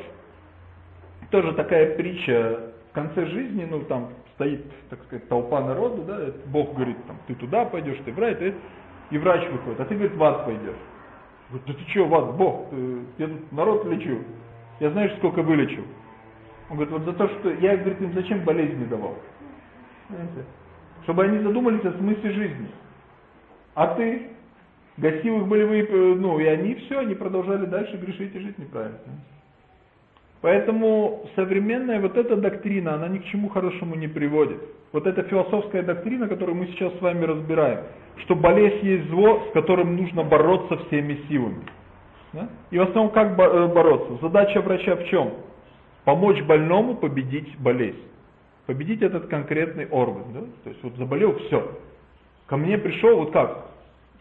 [SPEAKER 1] тоже такая притча, в конце жизни, ну там стоит, так сказать, толпа народу, да, Бог говорит, там, ты туда пойдешь, ты в рай, ты, и врач выходит, а ты, говорит, в ад пойдешь. Говорит, да ты что, в ад, Бог, я тут народ лечу. Я знаешь, сколько вылечил? Он говорит, вот за то, что я, говорит, им зачем болезни давал? Понимаете? Чтобы они задумались о смысле жизни. А ты гасил их болевые, э, ну и они все, они продолжали дальше грешить и жить неправильно. Поэтому современная вот эта доктрина, она ни к чему хорошему не приводит. Вот эта философская доктрина, которую мы сейчас с вами разбираем, что болезнь есть зло, с которым нужно бороться всеми силами. Да? И в основном как э, бороться? Задача врача в чем? Помочь больному победить болезнь. Победить этот конкретный орган. Да? То есть вот заболел, все. Ко мне пришел, вот как?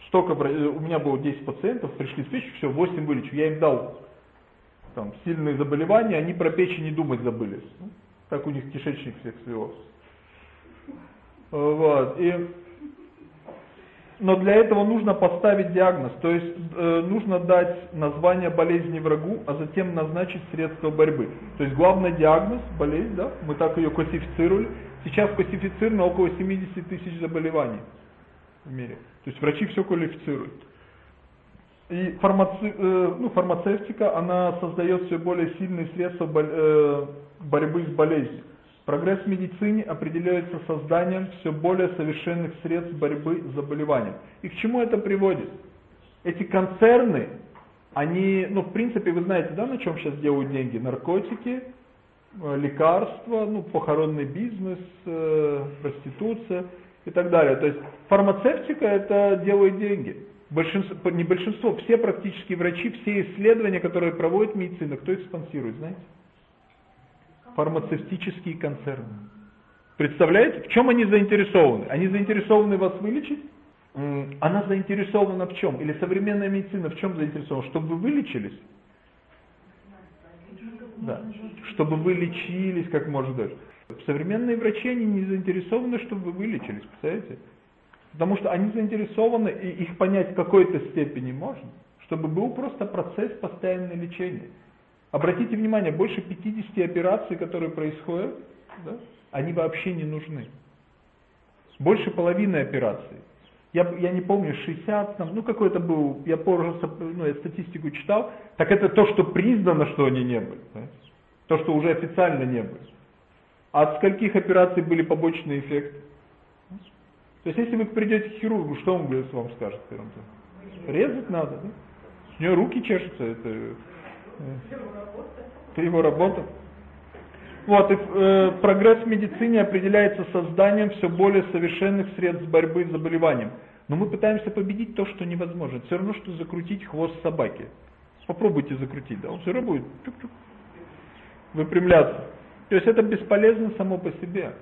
[SPEAKER 1] Столько, э, у меня было 10 пациентов, пришли печью, все, 8 вылечу. Я им дал там, сильные заболевания, они про печень не думать забыли. Так у них кишечник всех свело. Вот. И но для этого нужно поставить диагноз, то есть э, нужно дать название болезни врагу, а затем назначить средства борьбы. То есть главный диагноз, болезнь, да, мы так ее классифицировали. Сейчас классифицировано около 70 тысяч заболеваний в мире. То есть врачи все квалифицируют. И фармаци, э, ну, фармацевтика, она создает все более сильные средства бо, э, борьбы с болезнью. Прогресс в медицине определяется созданием все более совершенных средств борьбы с заболеванием. И к чему это приводит? Эти концерны, они, ну в принципе вы знаете, да, на чем сейчас делают деньги? Наркотики, э, лекарства, ну похоронный бизнес, э, проституция и так далее. То есть фармацевтика это делает деньги. Большинство, не большинство, все практически врачи, все исследования, которые проводит медицина, кто их спонсирует, знаете? Фармацевтические концерны. Представляете, в чем они заинтересованы? Они заинтересованы вас вылечить? Она заинтересована в чем? Или современная медицина в чем заинтересована? Чтобы вы вылечились? Да. Чтобы вы лечились как можно дольше. Современные врачи, они не заинтересованы, чтобы вы вылечились, представляете? Потому что они заинтересованы, и их понять в какой-то степени можно, чтобы был просто процесс постоянного лечения. Обратите внимание, больше 50 операций, которые происходят, да, они вообще не нужны. Больше половины операций. Я, я не помню, 60, там, ну какой-то был, я позже ну, я статистику читал, так это то, что признано, что они не были. Да? То, что уже официально не были. А от скольких операций были побочные эффекты? То есть, если вы придете к хирургу, что он вам скажет? Резать надо, да? У него руки чешутся, это... Это его работа. Вот, и э, прогресс в медицине определяется созданием все более совершенных средств борьбы с заболеванием. Но мы пытаемся победить то, что невозможно. Все равно, что закрутить хвост собаки. Попробуйте закрутить, да, он все равно будет выпрямляться. То есть это бесполезно само по себе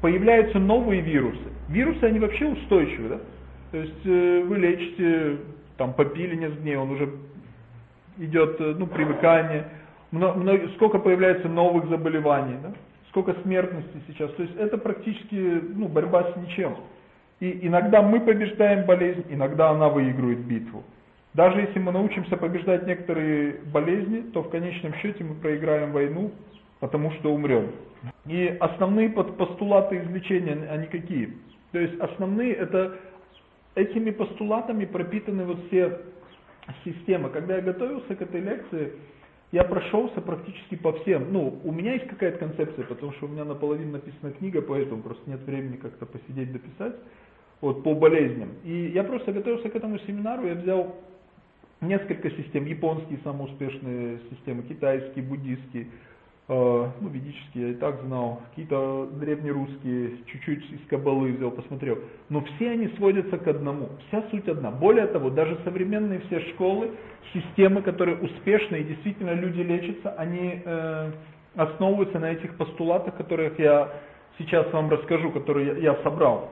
[SPEAKER 1] появляются новые вирусы. Вирусы, они вообще устойчивы, да? То есть э, вы лечите, там, попили несколько дней, он уже идет, э, ну, привыкание. Много, сколько появляется новых заболеваний, да? Сколько смертности сейчас. То есть это практически, ну, борьба с ничем. И иногда мы побеждаем болезнь, иногда она выигрывает битву. Даже если мы научимся побеждать некоторые болезни, то в конечном счете мы проиграем войну, потому что умрем. И основные постулаты излечения, они какие? То есть основные это этими постулатами пропитаны вот все системы. Когда я готовился к этой лекции, я прошелся практически по всем. Ну, у меня есть какая-то концепция, потому что у меня наполовину написана книга, поэтому просто нет времени как-то посидеть дописать. Вот, по болезням. И я просто готовился к этому семинару, я взял несколько систем, японские самые успешные системы, китайские, буддийские, ну, ведические я и так знал, какие-то древнерусские, чуть-чуть из Кабалы взял, посмотрел. Но все они сводятся к одному, вся суть одна. Более того, даже современные все школы, системы, которые успешны и действительно люди лечатся, они э, основываются на этих постулатах, которых я сейчас вам расскажу, которые я, я собрал,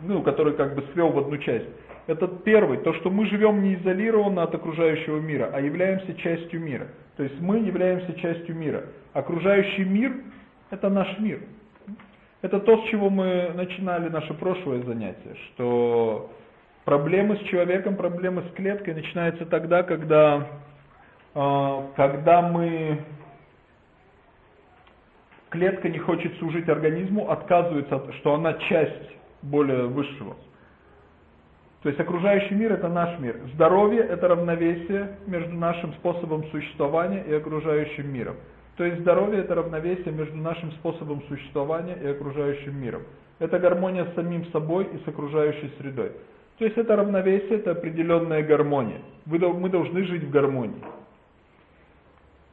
[SPEAKER 1] ну, которые как бы свел в одну часть. Это первый, то, что мы живем не изолированно от окружающего мира, а являемся частью мира. То есть мы являемся частью мира. Окружающий мир – это наш мир. Это то, с чего мы начинали наше прошлое занятие, что проблемы с человеком, проблемы с клеткой начинаются тогда, когда, а, когда мы клетка не хочет служить организму, отказывается, что она часть более высшего. То есть окружающий мир это наш мир. Здоровье это равновесие между нашим способом существования и окружающим миром. То есть здоровье это равновесие между нашим способом существования и окружающим миром. Это гармония с самим собой и с окружающей средой. То есть это равновесие, это определенная гармония. Мы должны жить в гармонии.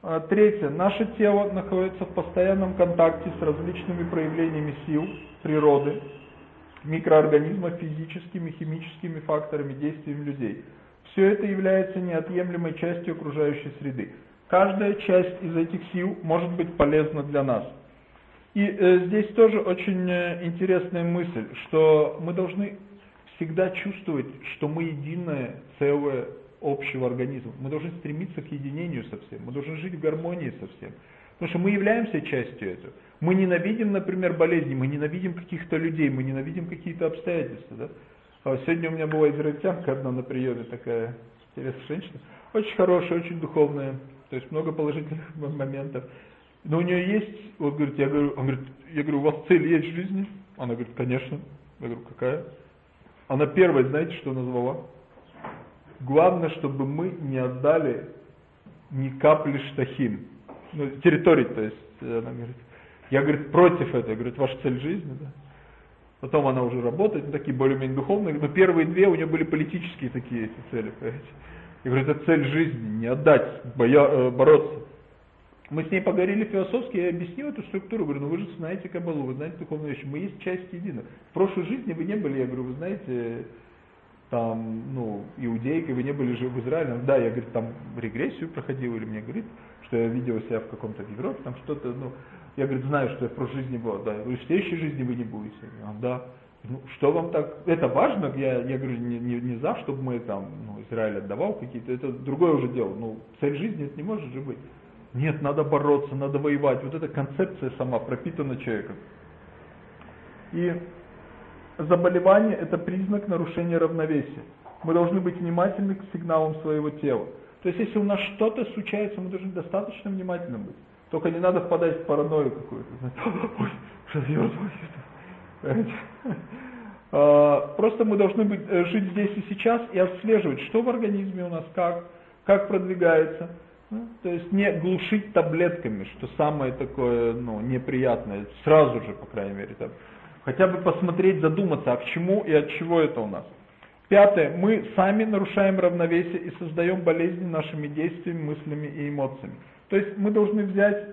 [SPEAKER 1] А, третье. Наше тело находится в постоянном контакте с различными проявлениями сил природы, микроорганизмов физическими, химическими факторами, действиями людей. Все это является неотъемлемой частью окружающей среды. Каждая часть из этих сил может быть полезна для нас. И э, здесь тоже очень э, интересная мысль, что мы должны всегда чувствовать, что мы единое целое общего организма. Мы должны стремиться к единению со всем, мы должны жить в гармонии со всем. Потому что мы являемся частью этого. Мы ненавидим, например, болезни, мы ненавидим каких-то людей, мы ненавидим какие-то обстоятельства. Да? А сегодня у меня была израильтянка одна на приеме, такая интересная женщина, очень хорошая, очень духовная, то есть много положительных моментов. Но у нее есть, вот говорит, я говорю, он говорит, я говорю, у вас цель есть в жизни? Она говорит, конечно. Я говорю, какая? Она первая, знаете, что назвала? Главное, чтобы мы не отдали ни капли штахим. Ну, территории, то есть, она говорит, Я, говорит, против этого. Я говорю, ваша цель жизни, да? Потом она уже работает, ну, такие более-менее духовные, но первые две у нее были политические такие эти цели, понимаете? Я говорю, это цель жизни, не отдать, боя, э, бороться. Мы с ней поговорили философски, я объяснил эту структуру, говорю, ну вы же знаете Кабалу, вы знаете духовные вещи, мы есть часть единая. В прошлой жизни вы не были, я говорю, вы знаете, там, ну, иудейкой, вы не были же в Израиле. Да, я, говорит, там регрессию проходил, или мне говорит, что я видел себя в каком-то Европе, там что-то, ну, я, говорит, знаю, что я в прошлой жизни был, да, в следующей жизни вы не будете. А, да. Ну, что вам так, это важно, я, я говорю, не, не, не за, чтобы мы там, ну, Израиль отдавал какие-то, это другое уже дело, ну, цель жизни это не может же быть. Нет, надо бороться, надо воевать, вот эта концепция сама пропитана человеком. И заболевание это признак нарушения равновесия. Мы должны быть внимательны к сигналам своего тела. То есть, если у нас что-то случается, мы должны достаточно внимательны быть. Только не надо впадать в паранойю какую-то. А, Просто мы должны быть, э, жить здесь и сейчас и отслеживать, что в организме у нас, как, как продвигается. Ну, то есть не глушить таблетками, что самое такое ну, неприятное, сразу же, по крайней мере. Там. Хотя бы посмотреть, задуматься, а к чему и от чего это у нас. Пятое. Мы сами нарушаем равновесие и создаем болезни нашими действиями, мыслями и эмоциями. То есть мы должны взять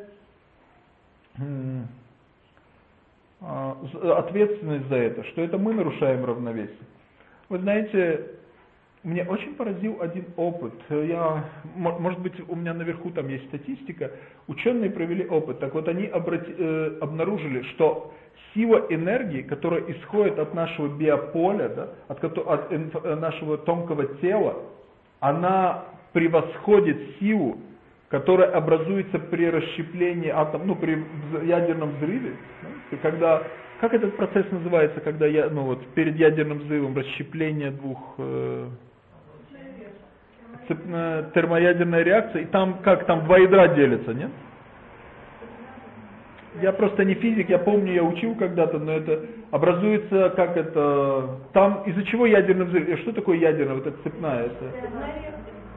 [SPEAKER 1] а, ответственность за это, что это мы нарушаем равновесие. Вы знаете, мне очень поразил один опыт. Я, может быть, у меня наверху там есть статистика. Ученые провели опыт. Так вот, они обрати, э, обнаружили, что сила энергии, которая исходит от нашего биополя, да, от, от э, нашего тонкого тела, она превосходит силу которая образуется при расщеплении атом, ну при ядерном взрыве, да, когда как этот процесс называется, когда я, ну вот перед ядерным взрывом расщепление двух э, цепная, термоядерная реакция, и там как там два ядра делятся, нет? Я просто не физик, я помню, я учил когда-то, но это образуется как это, там из-за чего ядерный взрыв, что такое ядерная, вот эта цепная? Это,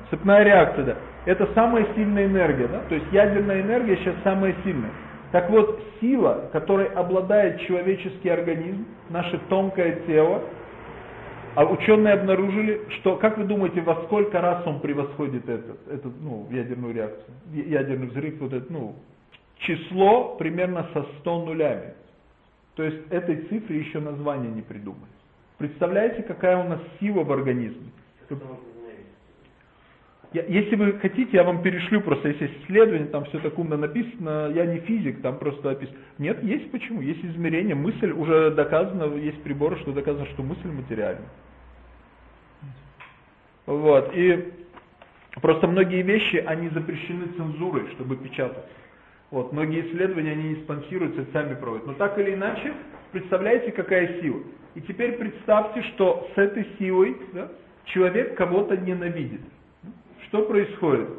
[SPEAKER 1] Цепная реакция, да. Это самая сильная энергия, да? То есть ядерная энергия сейчас самая сильная. Так вот, сила, которой обладает человеческий организм, наше тонкое тело, а ученые обнаружили, что, как вы думаете, во сколько раз он превосходит этот, этот ну, ядерную реакцию, ядерный взрыв, вот это, ну, число примерно со 100 нулями. То есть этой цифре еще название не придумали. Представляете, какая у нас сила в организме? Я, если вы хотите, я вам перешлю просто, если исследование, там все так умно написано, я не физик, там просто описано. Нет, есть почему, есть измерение, мысль уже доказано, есть приборы, что доказано, что мысль материальна. Вот, и просто многие вещи, они запрещены цензурой, чтобы печатать. Вот, многие исследования, они не спонсируются, сами проводят. Но так или иначе, представляете, какая сила. И теперь представьте, что с этой силой да, человек кого-то ненавидит. Что происходит?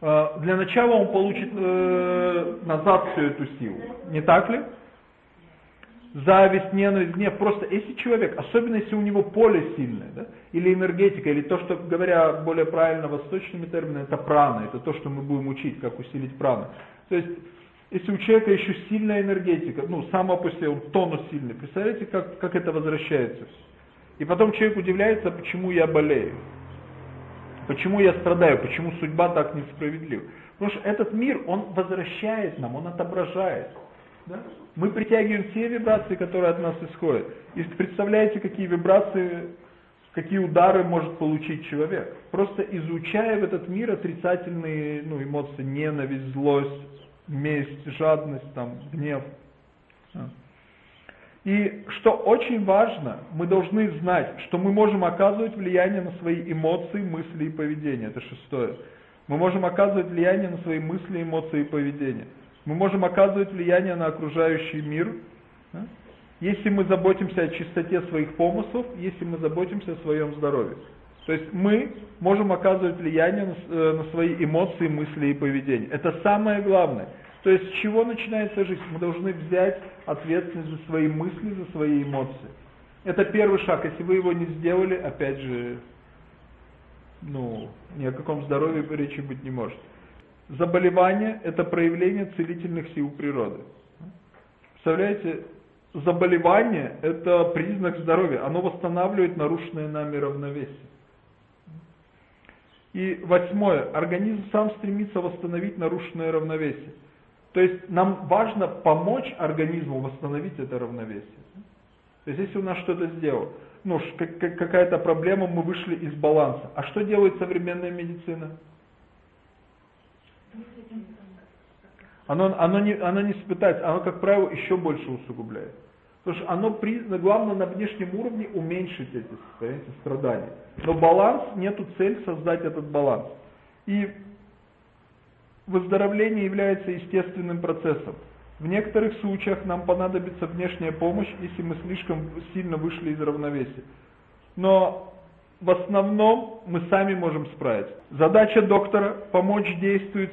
[SPEAKER 1] А, для начала он получит э, назад всю эту силу. Не так ли? Зависть, ненависть, гнев. Просто если человек, особенно если у него поле сильное, да, или энергетика, или то, что, говоря более правильно восточными терминами, это прана, это то, что мы будем учить, как усилить прану. То есть, если у человека еще сильная энергетика, ну, само по себе, он тонус сильный, представляете, как, как это возвращается все? И потом человек удивляется, почему я болею. Почему я страдаю, почему судьба так несправедлива. Потому что этот мир, он возвращает нам, он отображает. Да? Мы притягиваем те вибрации, которые от нас исходят. И представляете, какие вибрации, какие удары может получить человек. Просто изучая в этот мир отрицательные ну, эмоции, ненависть, злость, месть, жадность, там, гнев. И что очень важно, мы должны знать, что мы можем оказывать влияние на свои эмоции, мысли и поведение. Это шестое. Мы можем оказывать влияние на свои мысли, эмоции и поведение. Мы можем оказывать влияние на окружающий мир, если мы заботимся о чистоте своих помыслов, если мы заботимся о своем здоровье. То есть мы можем оказывать влияние э, на свои эмоции, мысли и поведение. Это самое главное. То есть с чего начинается жизнь? Мы должны взять ответственность за свои мысли, за свои эмоции. Это первый шаг. Если вы его не сделали, опять же, ну, ни о каком здоровье речи быть не может. Заболевание – это проявление целительных сил природы. Представляете, заболевание – это признак здоровья, оно восстанавливает нарушенное нами равновесие. И восьмое, организм сам стремится восстановить нарушенное равновесие. То есть нам важно помочь организму восстановить это равновесие. То есть если у нас что-то сделал, ну какая-то проблема, мы вышли из баланса. А что делает современная медицина? Оно, оно, не, оно не спытается, оно, как правило, еще больше усугубляет. Потому что оно признано, главное на внешнем уровне уменьшить эти состояния, страдания. Но баланс, нету цель создать этот баланс. И выздоровление является естественным процессом. В некоторых случаях нам понадобится внешняя помощь, если мы слишком сильно вышли из равновесия. Но в основном мы сами можем справиться. Задача доктора – помочь действовать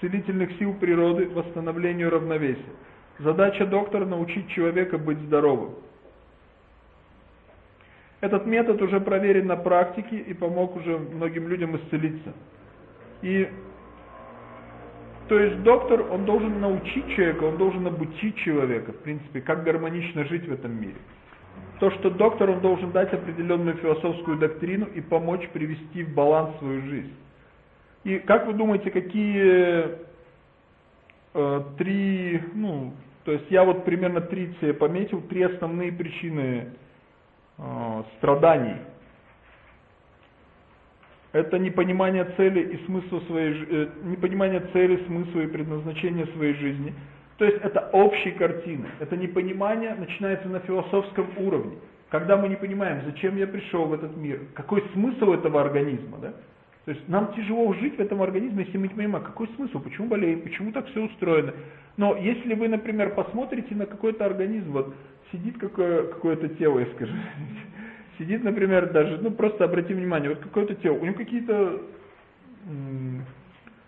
[SPEAKER 1] целительных сил природы восстановлению равновесия. Задача доктора – научить человека быть здоровым. Этот метод уже проверен на практике и помог уже многим людям исцелиться. И то есть доктор, он должен научить человека, он должен обучить человека, в принципе, как гармонично жить в этом мире. То, что доктор, он должен дать определенную философскую доктрину и помочь привести в баланс свою жизнь. И как вы думаете, какие э, три, ну, то есть я вот примерно три себе пометил, три основные причины э, страданий. Это непонимание цели и смысла своей э, непонимание цели, смысла и предназначения своей жизни. То есть это общие картины. Это непонимание начинается на философском уровне. Когда мы не понимаем, зачем я пришел в этот мир, какой смысл этого организма, да? То есть нам тяжело жить в этом организме, если мы не понимаем, какой смысл, почему болеем, почему так все устроено. Но если вы, например, посмотрите на какой-то организм, вот сидит какое, какое-то тело, я скажу, сидит, например, даже, ну просто обратите внимание, вот какое-то тело, у него какие-то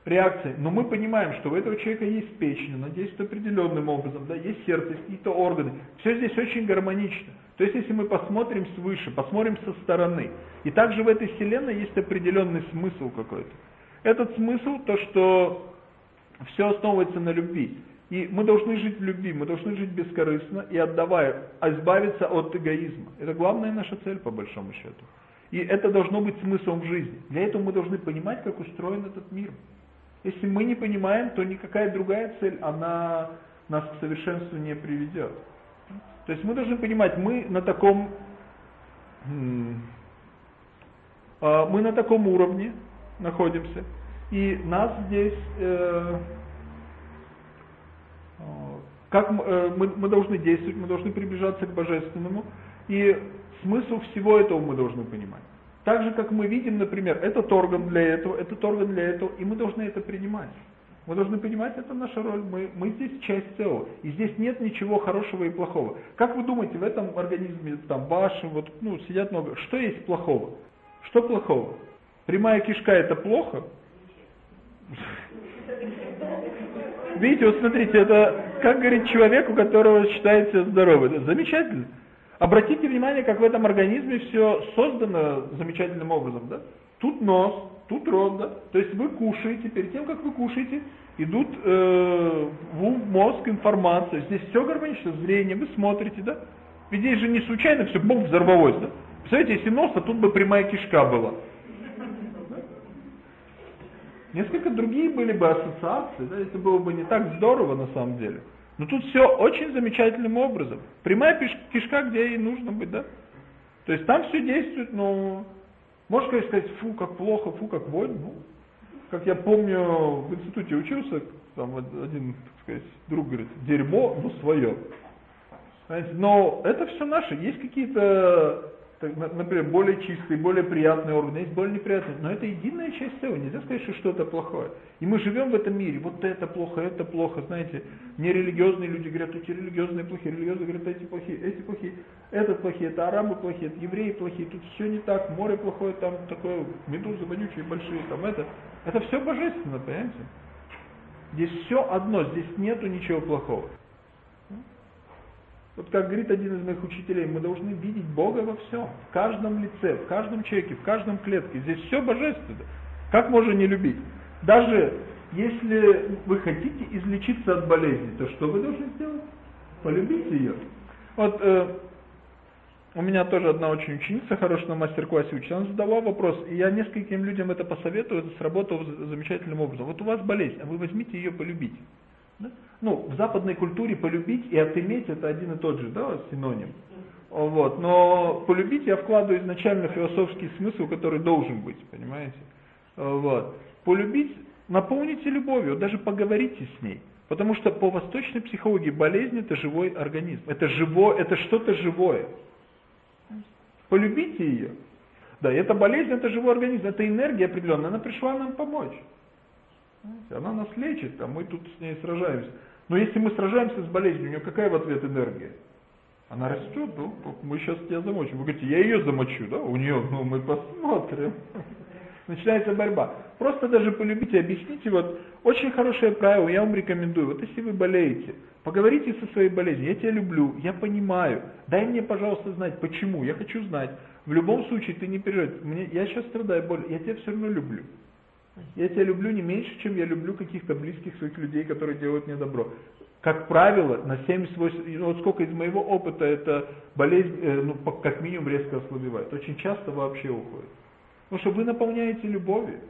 [SPEAKER 1] реакции, но мы понимаем, что у этого человека есть печень, она действует определенным образом, да, есть сердце, есть какие-то органы, все здесь очень гармонично. То есть если мы посмотрим свыше, посмотрим со стороны, и также в этой вселенной есть определенный смысл какой-то. Этот смысл то, что все основывается на любви. И мы должны жить в любви, мы должны жить бескорыстно и отдавая, а избавиться от эгоизма. Это главная наша цель по большому счету. И это должно быть смыслом жизни. Для этого мы должны понимать, как устроен этот мир. Если мы не понимаем, то никакая другая цель, она нас к совершенству не приведет. То есть мы должны понимать, мы на таком а, мы на таком уровне находимся, и нас здесь, э, а, как э, мы, мы должны действовать, мы должны приближаться к Божественному, и смысл всего этого мы должны понимать. Так же, как мы видим, например, этот орган для этого, этот орган для этого, и мы должны это принимать. Мы должны понимать, это наша роль, мы, мы здесь часть целого. И здесь нет ничего хорошего и плохого. Как вы думаете, в этом организме, там, вашем, вот, ну, сидят много, что есть плохого? Что плохого? Прямая кишка это плохо? Видите, вот смотрите, это как говорит человек, у которого считается здоровый. Замечательно. Обратите внимание, как в этом организме все создано замечательным образом. Да? Тут нос, тут рот. Да? То есть вы кушаете, перед тем, как вы кушаете, идут э, в мозг информация. Здесь все гармонично, зрение, вы смотрите. да? Ведь здесь же не случайно все, бум, взорвалось. Да? Представляете, если нос, то тут бы прямая кишка была. Несколько другие были бы ассоциации, да, это было бы не так здорово на самом деле. Но тут все очень замечательным образом. Прямая кишка, где ей нужно быть, да? То есть там все действует, но... Можешь, конечно, сказать, фу, как плохо, фу, как вонь. Ну, как я помню, в институте учился, там один, так сказать, друг говорит, дерьмо, но свое. Но это все наше. Есть какие-то например, более чистые, более приятные органы, есть более неприятные, но это единая часть тела, нельзя сказать, что что-то плохое. И мы живем в этом мире, вот это плохо, это плохо, знаете, нерелигиозные люди говорят, эти религиозные плохие, религиозные говорят, эти плохие, эти плохие, этот плохие, это арабы плохие, это евреи плохие, тут все не так, море плохое, там такое, медузы вонючие большие, там это. Это все божественно, понимаете? Здесь все одно, здесь нету ничего плохого. Вот как говорит один из моих учителей, мы должны видеть Бога во всем, в каждом лице, в каждом человеке, в каждом клетке. Здесь все божественно. Как можно не любить? Даже Если вы хотите излечиться от болезни, то что вы должны сделать? Полюбить ее. Вот э, у меня тоже одна очень ученица хорошая на мастер-классе учится, она задала вопрос, и я нескольким людям это посоветую, это сработало замечательным образом. Вот у вас болезнь, а вы возьмите ее полюбить. Да? Ну, в западной культуре полюбить и отыметь это один и тот же, да, синоним. Вот. Но полюбить я вкладываю изначально философский смысл, который должен быть, понимаете? Вот. Полюбить, наполните любовью, даже поговорите с ней. Потому что по восточной психологии болезнь это живой организм. Это живое, это что-то живое. Полюбите ее. Да, эта болезнь, это живой организм, это энергия определенная, она пришла нам помочь. Она нас лечит, а мы тут с ней сражаемся. Но если мы сражаемся с болезнью, у нее какая в ответ энергия? Она растет, ну, мы сейчас тебя замочим. Вы говорите, я ее замочу, да? У нее, ну, мы посмотрим. Начинается борьба. Просто даже полюбите, объясните, вот, очень хорошее правило, я вам рекомендую, вот если вы болеете, поговорите со своей болезнью, я тебя люблю, я понимаю, дай мне, пожалуйста, знать, почему, я хочу знать. В любом случае, ты не переживай, мне, я сейчас страдаю болью, я тебя все равно люблю. Я тебя люблю не меньше, чем я люблю каких-то близких своих людей, которые делают мне добро как правило, на 70-80, ну, вот сколько из моего опыта это болезнь, э, ну, как минимум резко ослабевает. Очень часто вообще уходит. Потому что вы наполняете любовью.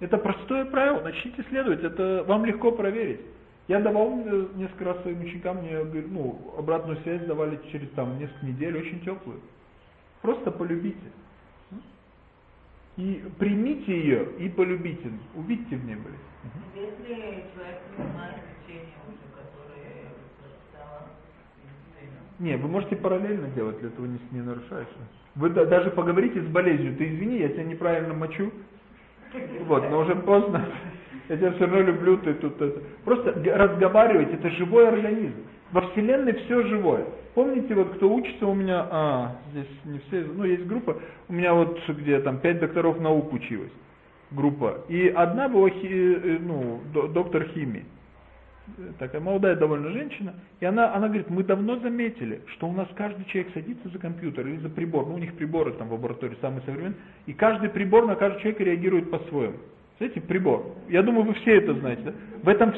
[SPEAKER 1] Это простое правило, начните следовать, это вам легко проверить. Я давал э, несколько раз своим ученикам, мне ну, обратную связь давали через там несколько недель, очень теплую. Просто полюбите. И примите ее и полюбите. Увидьте в ней болезнь.
[SPEAKER 2] Если человек принимает лечение
[SPEAKER 1] Не, вы можете параллельно делать, для этого не, не нарушаешь. Вы да, даже поговорите с болезнью, ты извини, я тебя неправильно мочу. Вот, но уже поздно. Я тебя все равно люблю, ты тут это. Просто разговаривать, это живой организм. Во Вселенной все живое. Помните, вот кто учится у меня, а, здесь не все, ну есть группа, у меня вот где там пять докторов наук училась, группа. И одна была, хи, э, ну, доктор химии такая молодая довольно женщина, и она, она говорит, мы давно заметили, что у нас каждый человек садится за компьютер или за прибор, ну у них приборы там в лаборатории самые современные, и каждый прибор на каждого человека реагирует по-своему. Знаете, прибор. Я думаю, вы все это знаете. Да? В, этом,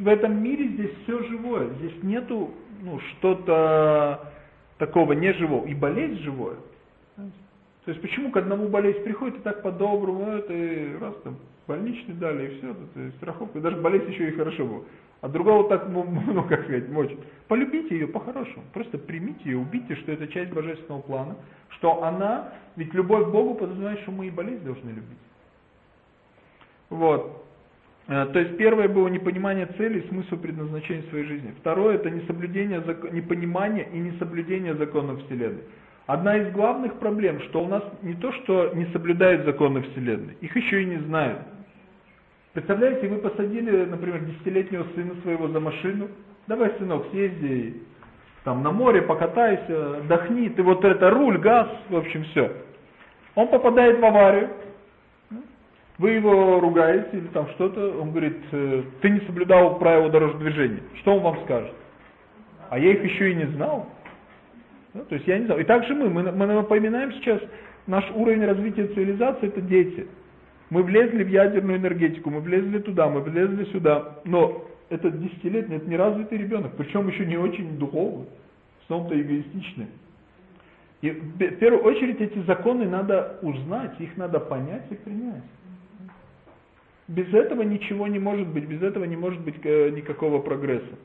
[SPEAKER 1] в этом мире здесь все живое, здесь нету ну, что-то такого неживого, и болезнь живое. То есть почему к одному болезнь приходит и так по-доброму, ну, это раз там больничный дали и все, это страховка, даже болезнь еще и хорошо было а другого так, ну, ну как сказать, мочь. Полюбите ее по-хорошему, просто примите ее, убейте, что это часть божественного плана, что она, ведь любовь к Богу подразумевает, что мы и болезнь должны любить. Вот. Э, то есть первое было непонимание цели и смысла предназначения своей жизни. Второе это несоблюдение, непонимание и несоблюдение законов Вселенной. Одна из главных проблем, что у нас не то, что не соблюдают законы Вселенной, их еще и не знают. Представляете, вы посадили, например, десятилетнего сына своего за машину, давай, сынок, съезди там на море, покатайся, отдохни, ты вот это руль, газ, в общем, все. Он попадает в аварию, вы его ругаете или там что-то, он говорит, «Э, ты не соблюдал правила дорожного движения. Что он вам скажет? А я их еще и не знал. Да, то есть я не знал. И также мы, мы, мы напоминаем сейчас, наш уровень развития цивилизации это дети. Мы влезли в ядерную энергетику, мы влезли туда, мы влезли сюда. Но этот десятилетний, это неразвитый ребенок, причем еще не очень духовный, в том-то эгоистичный. И в первую очередь эти законы надо узнать, их надо понять и принять. Без этого ничего не может быть, без этого не может быть э, никакого прогресса.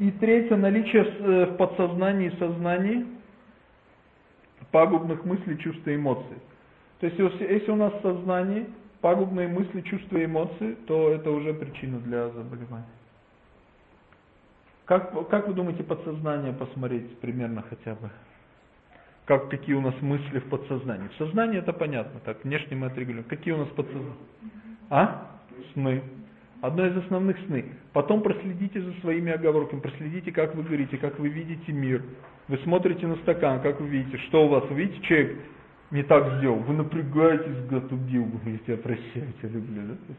[SPEAKER 1] И третье, наличие э, в подсознании и сознании пагубных мыслей, чувств и эмоций. То есть если у нас в сознании пагубные мысли, чувства и эмоции, то это уже причина для заболевания. Как, как вы думаете подсознание посмотреть примерно хотя бы? Как, какие у нас мысли в подсознании? В сознании это понятно, так, внешне мы отрегулируем. Какие у нас подсознания? А? Сны. Одно из основных сны. Потом проследите за своими оговорками, проследите, как вы говорите, как вы видите мир. Вы смотрите на стакан, как вы видите, что у вас. Вы видите, человек не так сделал, вы напрягаетесь, гад убил, говорите, я прощаю, тебя люблю. Да?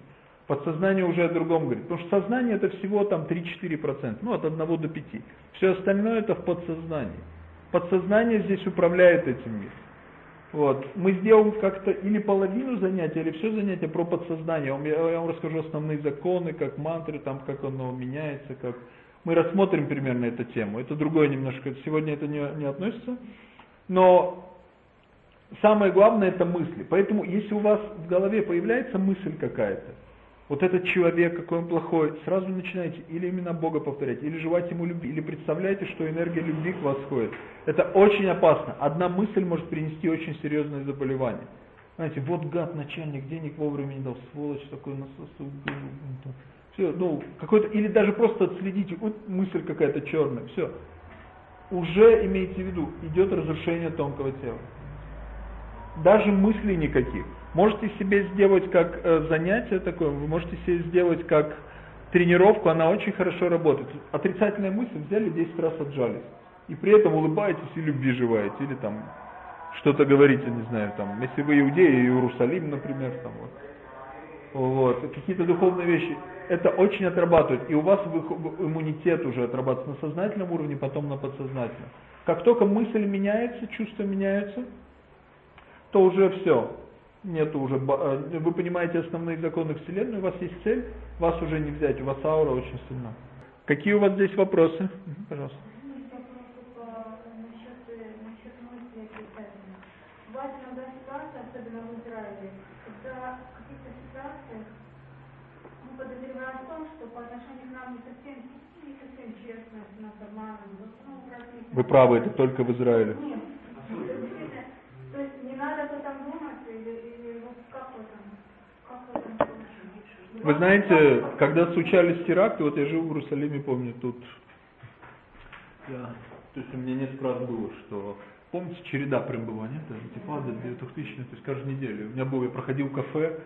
[SPEAKER 1] Подсознание уже о другом говорит. Потому что сознание это всего там 3-4%, ну от 1 до 5. Все остальное это в подсознании. Подсознание здесь управляет этим миром. Вот. Мы сделаем как-то или половину занятия, или все занятие про подсознание. Я вам расскажу основные законы, как мантры, там, как оно меняется, как... Мы рассмотрим примерно эту тему. Это другое немножко. Сегодня это не, не относится. Но самое главное это мысли. Поэтому, если у вас в голове появляется мысль какая-то, вот этот человек, какой он плохой, сразу начинаете или именно Бога повторять, или желать ему любви, или представляете, что энергия любви к вас ходит. Это очень опасно. Одна мысль может принести очень серьезное заболевание. Знаете, вот гад, начальник, денег вовремя не дал, сволочь такой насос. Все, ну, какой-то, или даже просто отследите, вот мысль какая-то черная, все. Уже имейте в виду, идет разрушение тонкого тела. Даже мыслей никаких. Можете себе сделать как э, занятие такое, вы можете себе сделать как тренировку, она очень хорошо работает. Отрицательная мысль взяли 10 раз отжались. И при этом улыбаетесь и любви желаете, или там что-то говорите, не знаю, там, если вы иудеи, Иерусалим, например, там вот. Вот, какие-то духовные вещи, это очень отрабатывает, и у вас иммунитет уже отрабатывается на сознательном уровне, потом на подсознательном. Как только мысль меняется, чувства меняются, то уже все, нет уже, э, вы понимаете основные законы Вселенной, у вас есть цель, вас уже не взять, у вас аура очень сильна. Какие у вас здесь вопросы? Пожалуйста. Вы правы, это только в Израиле. Нет,
[SPEAKER 3] то есть не надо об этом думать,
[SPEAKER 1] вы знаете, когда случались теракты, вот я жил в Иерусалиме, помню, тут, я, то есть у меня несколько раз было, что, помните, череда прям была, нет, антипады 2000 то есть каждую неделю. У меня был, я проходил кафе,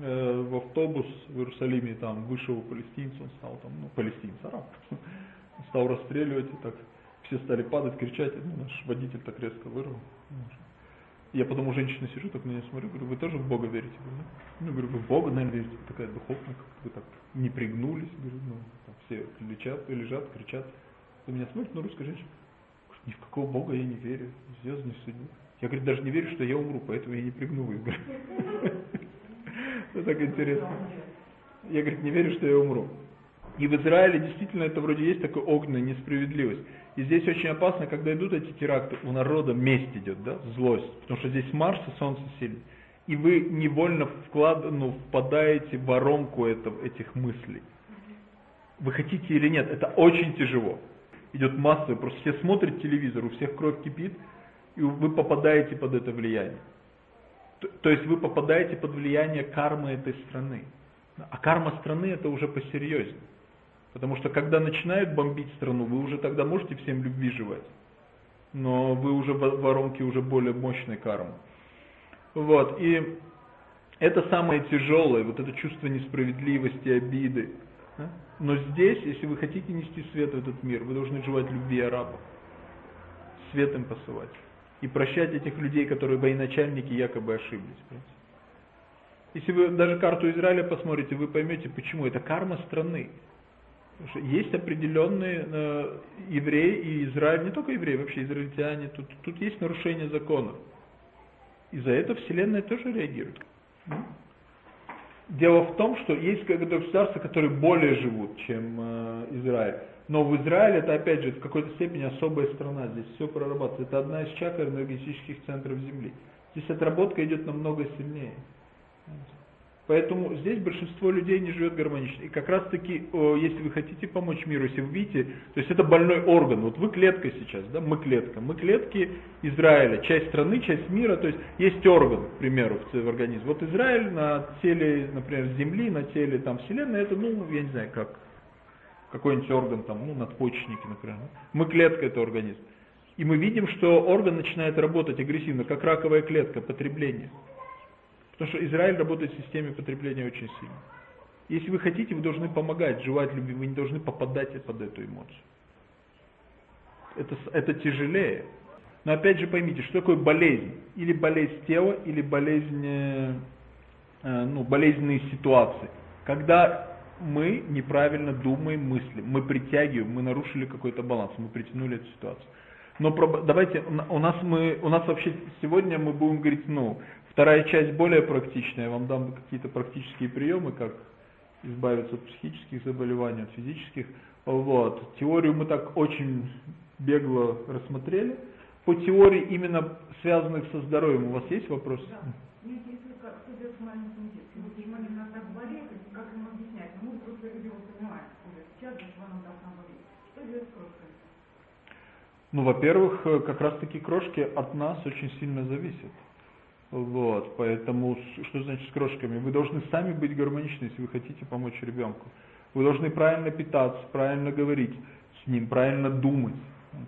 [SPEAKER 1] э, в автобус в Иерусалиме, там вышел палестинец, он стал там, ну, палестинец, араб, стал расстреливать, и так все стали падать, кричать, ну, наш водитель так резко вырвал. Я потом у женщины сижу, так на нее смотрю, говорю, вы тоже в Бога верите? Говорю, ну, говорю, вы в Бога, наверное, верите, такая духовная, вы так не пригнулись, говорю, ну, там все лежат, лежат, кричат. Вы меня смотрите, ну, русская женщина, ни в какого Бога я не верю, звезд не судьбу. Я, говорю, даже не верю, что я умру, поэтому я не пригнулась. Это так интересно. Я, говорит, не верю, что я умру. И в Израиле действительно это вроде есть такая огненная несправедливость. И здесь очень опасно, когда идут эти теракты, у народа месть идет, да, злость. Потому что здесь Марс и Солнце сильны. И вы невольно вклад, ну, впадаете в воронку этого, этих мыслей. Вы хотите или нет, это очень тяжело. Идет массовый, просто все смотрят телевизор, у всех кровь кипит, и вы попадаете под это влияние. То, то есть вы попадаете под влияние кармы этой страны. А карма страны это уже посерьезнее. Потому что когда начинают бомбить страну, вы уже тогда можете всем любви жевать. Но вы уже в воронке уже более мощной кармы. Вот, и это самое тяжелое, вот это чувство несправедливости, обиды. Но здесь, если вы хотите нести свет в этот мир, вы должны жевать любви арабов. Свет им посылать. И прощать этих людей, которые военачальники якобы ошиблись. Если вы даже карту Израиля посмотрите, вы поймете, почему. Это карма страны. Есть определенные э, евреи и Израиль, не только евреи, вообще израильтяне, тут, тут есть нарушение законов. И за это Вселенная тоже реагирует. Дело в том, что есть государства, которые более живут, чем э, Израиль. Но в Израиле это опять же в какой-то степени особая страна, здесь все прорабатывается. Это одна из чакр энергетических центров Земли. Здесь отработка идет намного сильнее. Поэтому здесь большинство людей не живет гармонично. И как раз таки, если вы хотите помочь миру, если вы видите, то есть это больной орган. Вот вы клетка сейчас, да, мы клетка. Мы клетки Израиля, часть страны, часть мира, то есть есть орган, к примеру, в организме. Вот Израиль на теле, например, Земли, на теле там Вселенной, это, ну, я не знаю, как какой-нибудь орган, там, ну, надпочечники, например. Мы клетка, это организм. И мы видим, что орган начинает работать агрессивно, как раковая клетка, потребление. Потому что Израиль работает в системе потребления очень сильно. Если вы хотите, вы должны помогать, желать любви, вы не должны попадать под эту эмоцию. Это, это тяжелее. Но опять же поймите, что такое болезнь? Или болезнь тела, или болезнь, э, э, ну, болезненные ситуации. Когда мы неправильно думаем, мыслим, мы притягиваем, мы нарушили какой-то баланс, мы притянули эту ситуацию. Но давайте, у нас мы, у нас вообще сегодня мы будем говорить, ну, вторая часть более практичная, я вам дам какие-то практические приемы, как избавиться от психических заболеваний, от физических. Вот. Теорию мы так очень бегло рассмотрели. По теории именно связанных со здоровьем у вас есть вопросы?
[SPEAKER 4] Да. Как что делать с маленьким. Вот как объяснять? Ну, мы просто люди его понимаем уже сейчас, что она должна болеть. Что делать с крошками?
[SPEAKER 1] Ну, во-первых, э, как раз таки крошки от нас очень сильно зависят. Вот, поэтому, что значит с крошками? Вы должны сами быть гармоничны, если вы хотите помочь ребенку. Вы должны правильно питаться, правильно говорить с ним, правильно думать.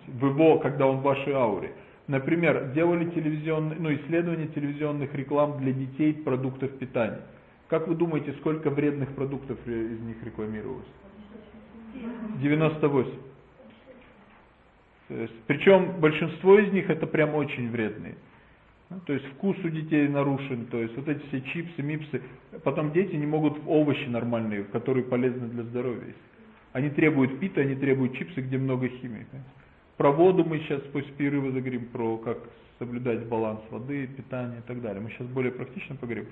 [SPEAKER 1] В его, когда он в вашей ауре. Например, делали телевизионные, ну, исследования телевизионных реклам для детей продуктов питания. Как вы думаете, сколько вредных продуктов э, из них рекламировалось? 98. То есть, причем большинство из них это прям очень вредные. Ну, то есть вкус у детей нарушен, то есть вот эти все чипсы, мипсы. Потом дети не могут овощи нормальные, которые полезны для здоровья. Они требуют пита, они требуют чипсы, где много химии. Про воду мы сейчас после перерыва заговорим, про как соблюдать баланс воды, питания и так далее. Мы сейчас более практично поговорим.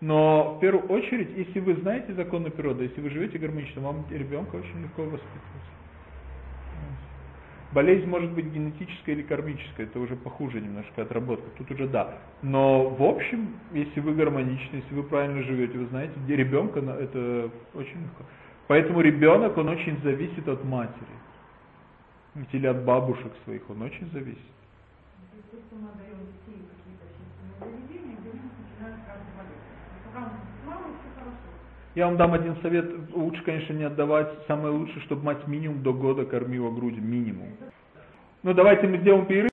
[SPEAKER 1] Но в первую очередь, если вы знаете законы природы, если вы живете гармонично, вам ребенка очень легко воспитывать. Болезнь может быть генетическая или кармическая, это уже похуже немножко отработка, тут уже да. Но в общем, если вы гармоничны, если вы правильно живете, вы знаете, где ребенка, это очень легко. Поэтому ребенок, он очень зависит от матери. Или от бабушек своих, он очень зависит.
[SPEAKER 4] То есть то, что мы отдаем детей в какие-то общественные заведения, где у них начинают каждый болеть. Пока он с мамой, все хорошо.
[SPEAKER 1] Я вам дам один совет, лучше, конечно, не отдавать. Самое лучшее, чтобы мать минимум до года кормила грудью, минимум. Ну, давайте мы сделаем перерыв.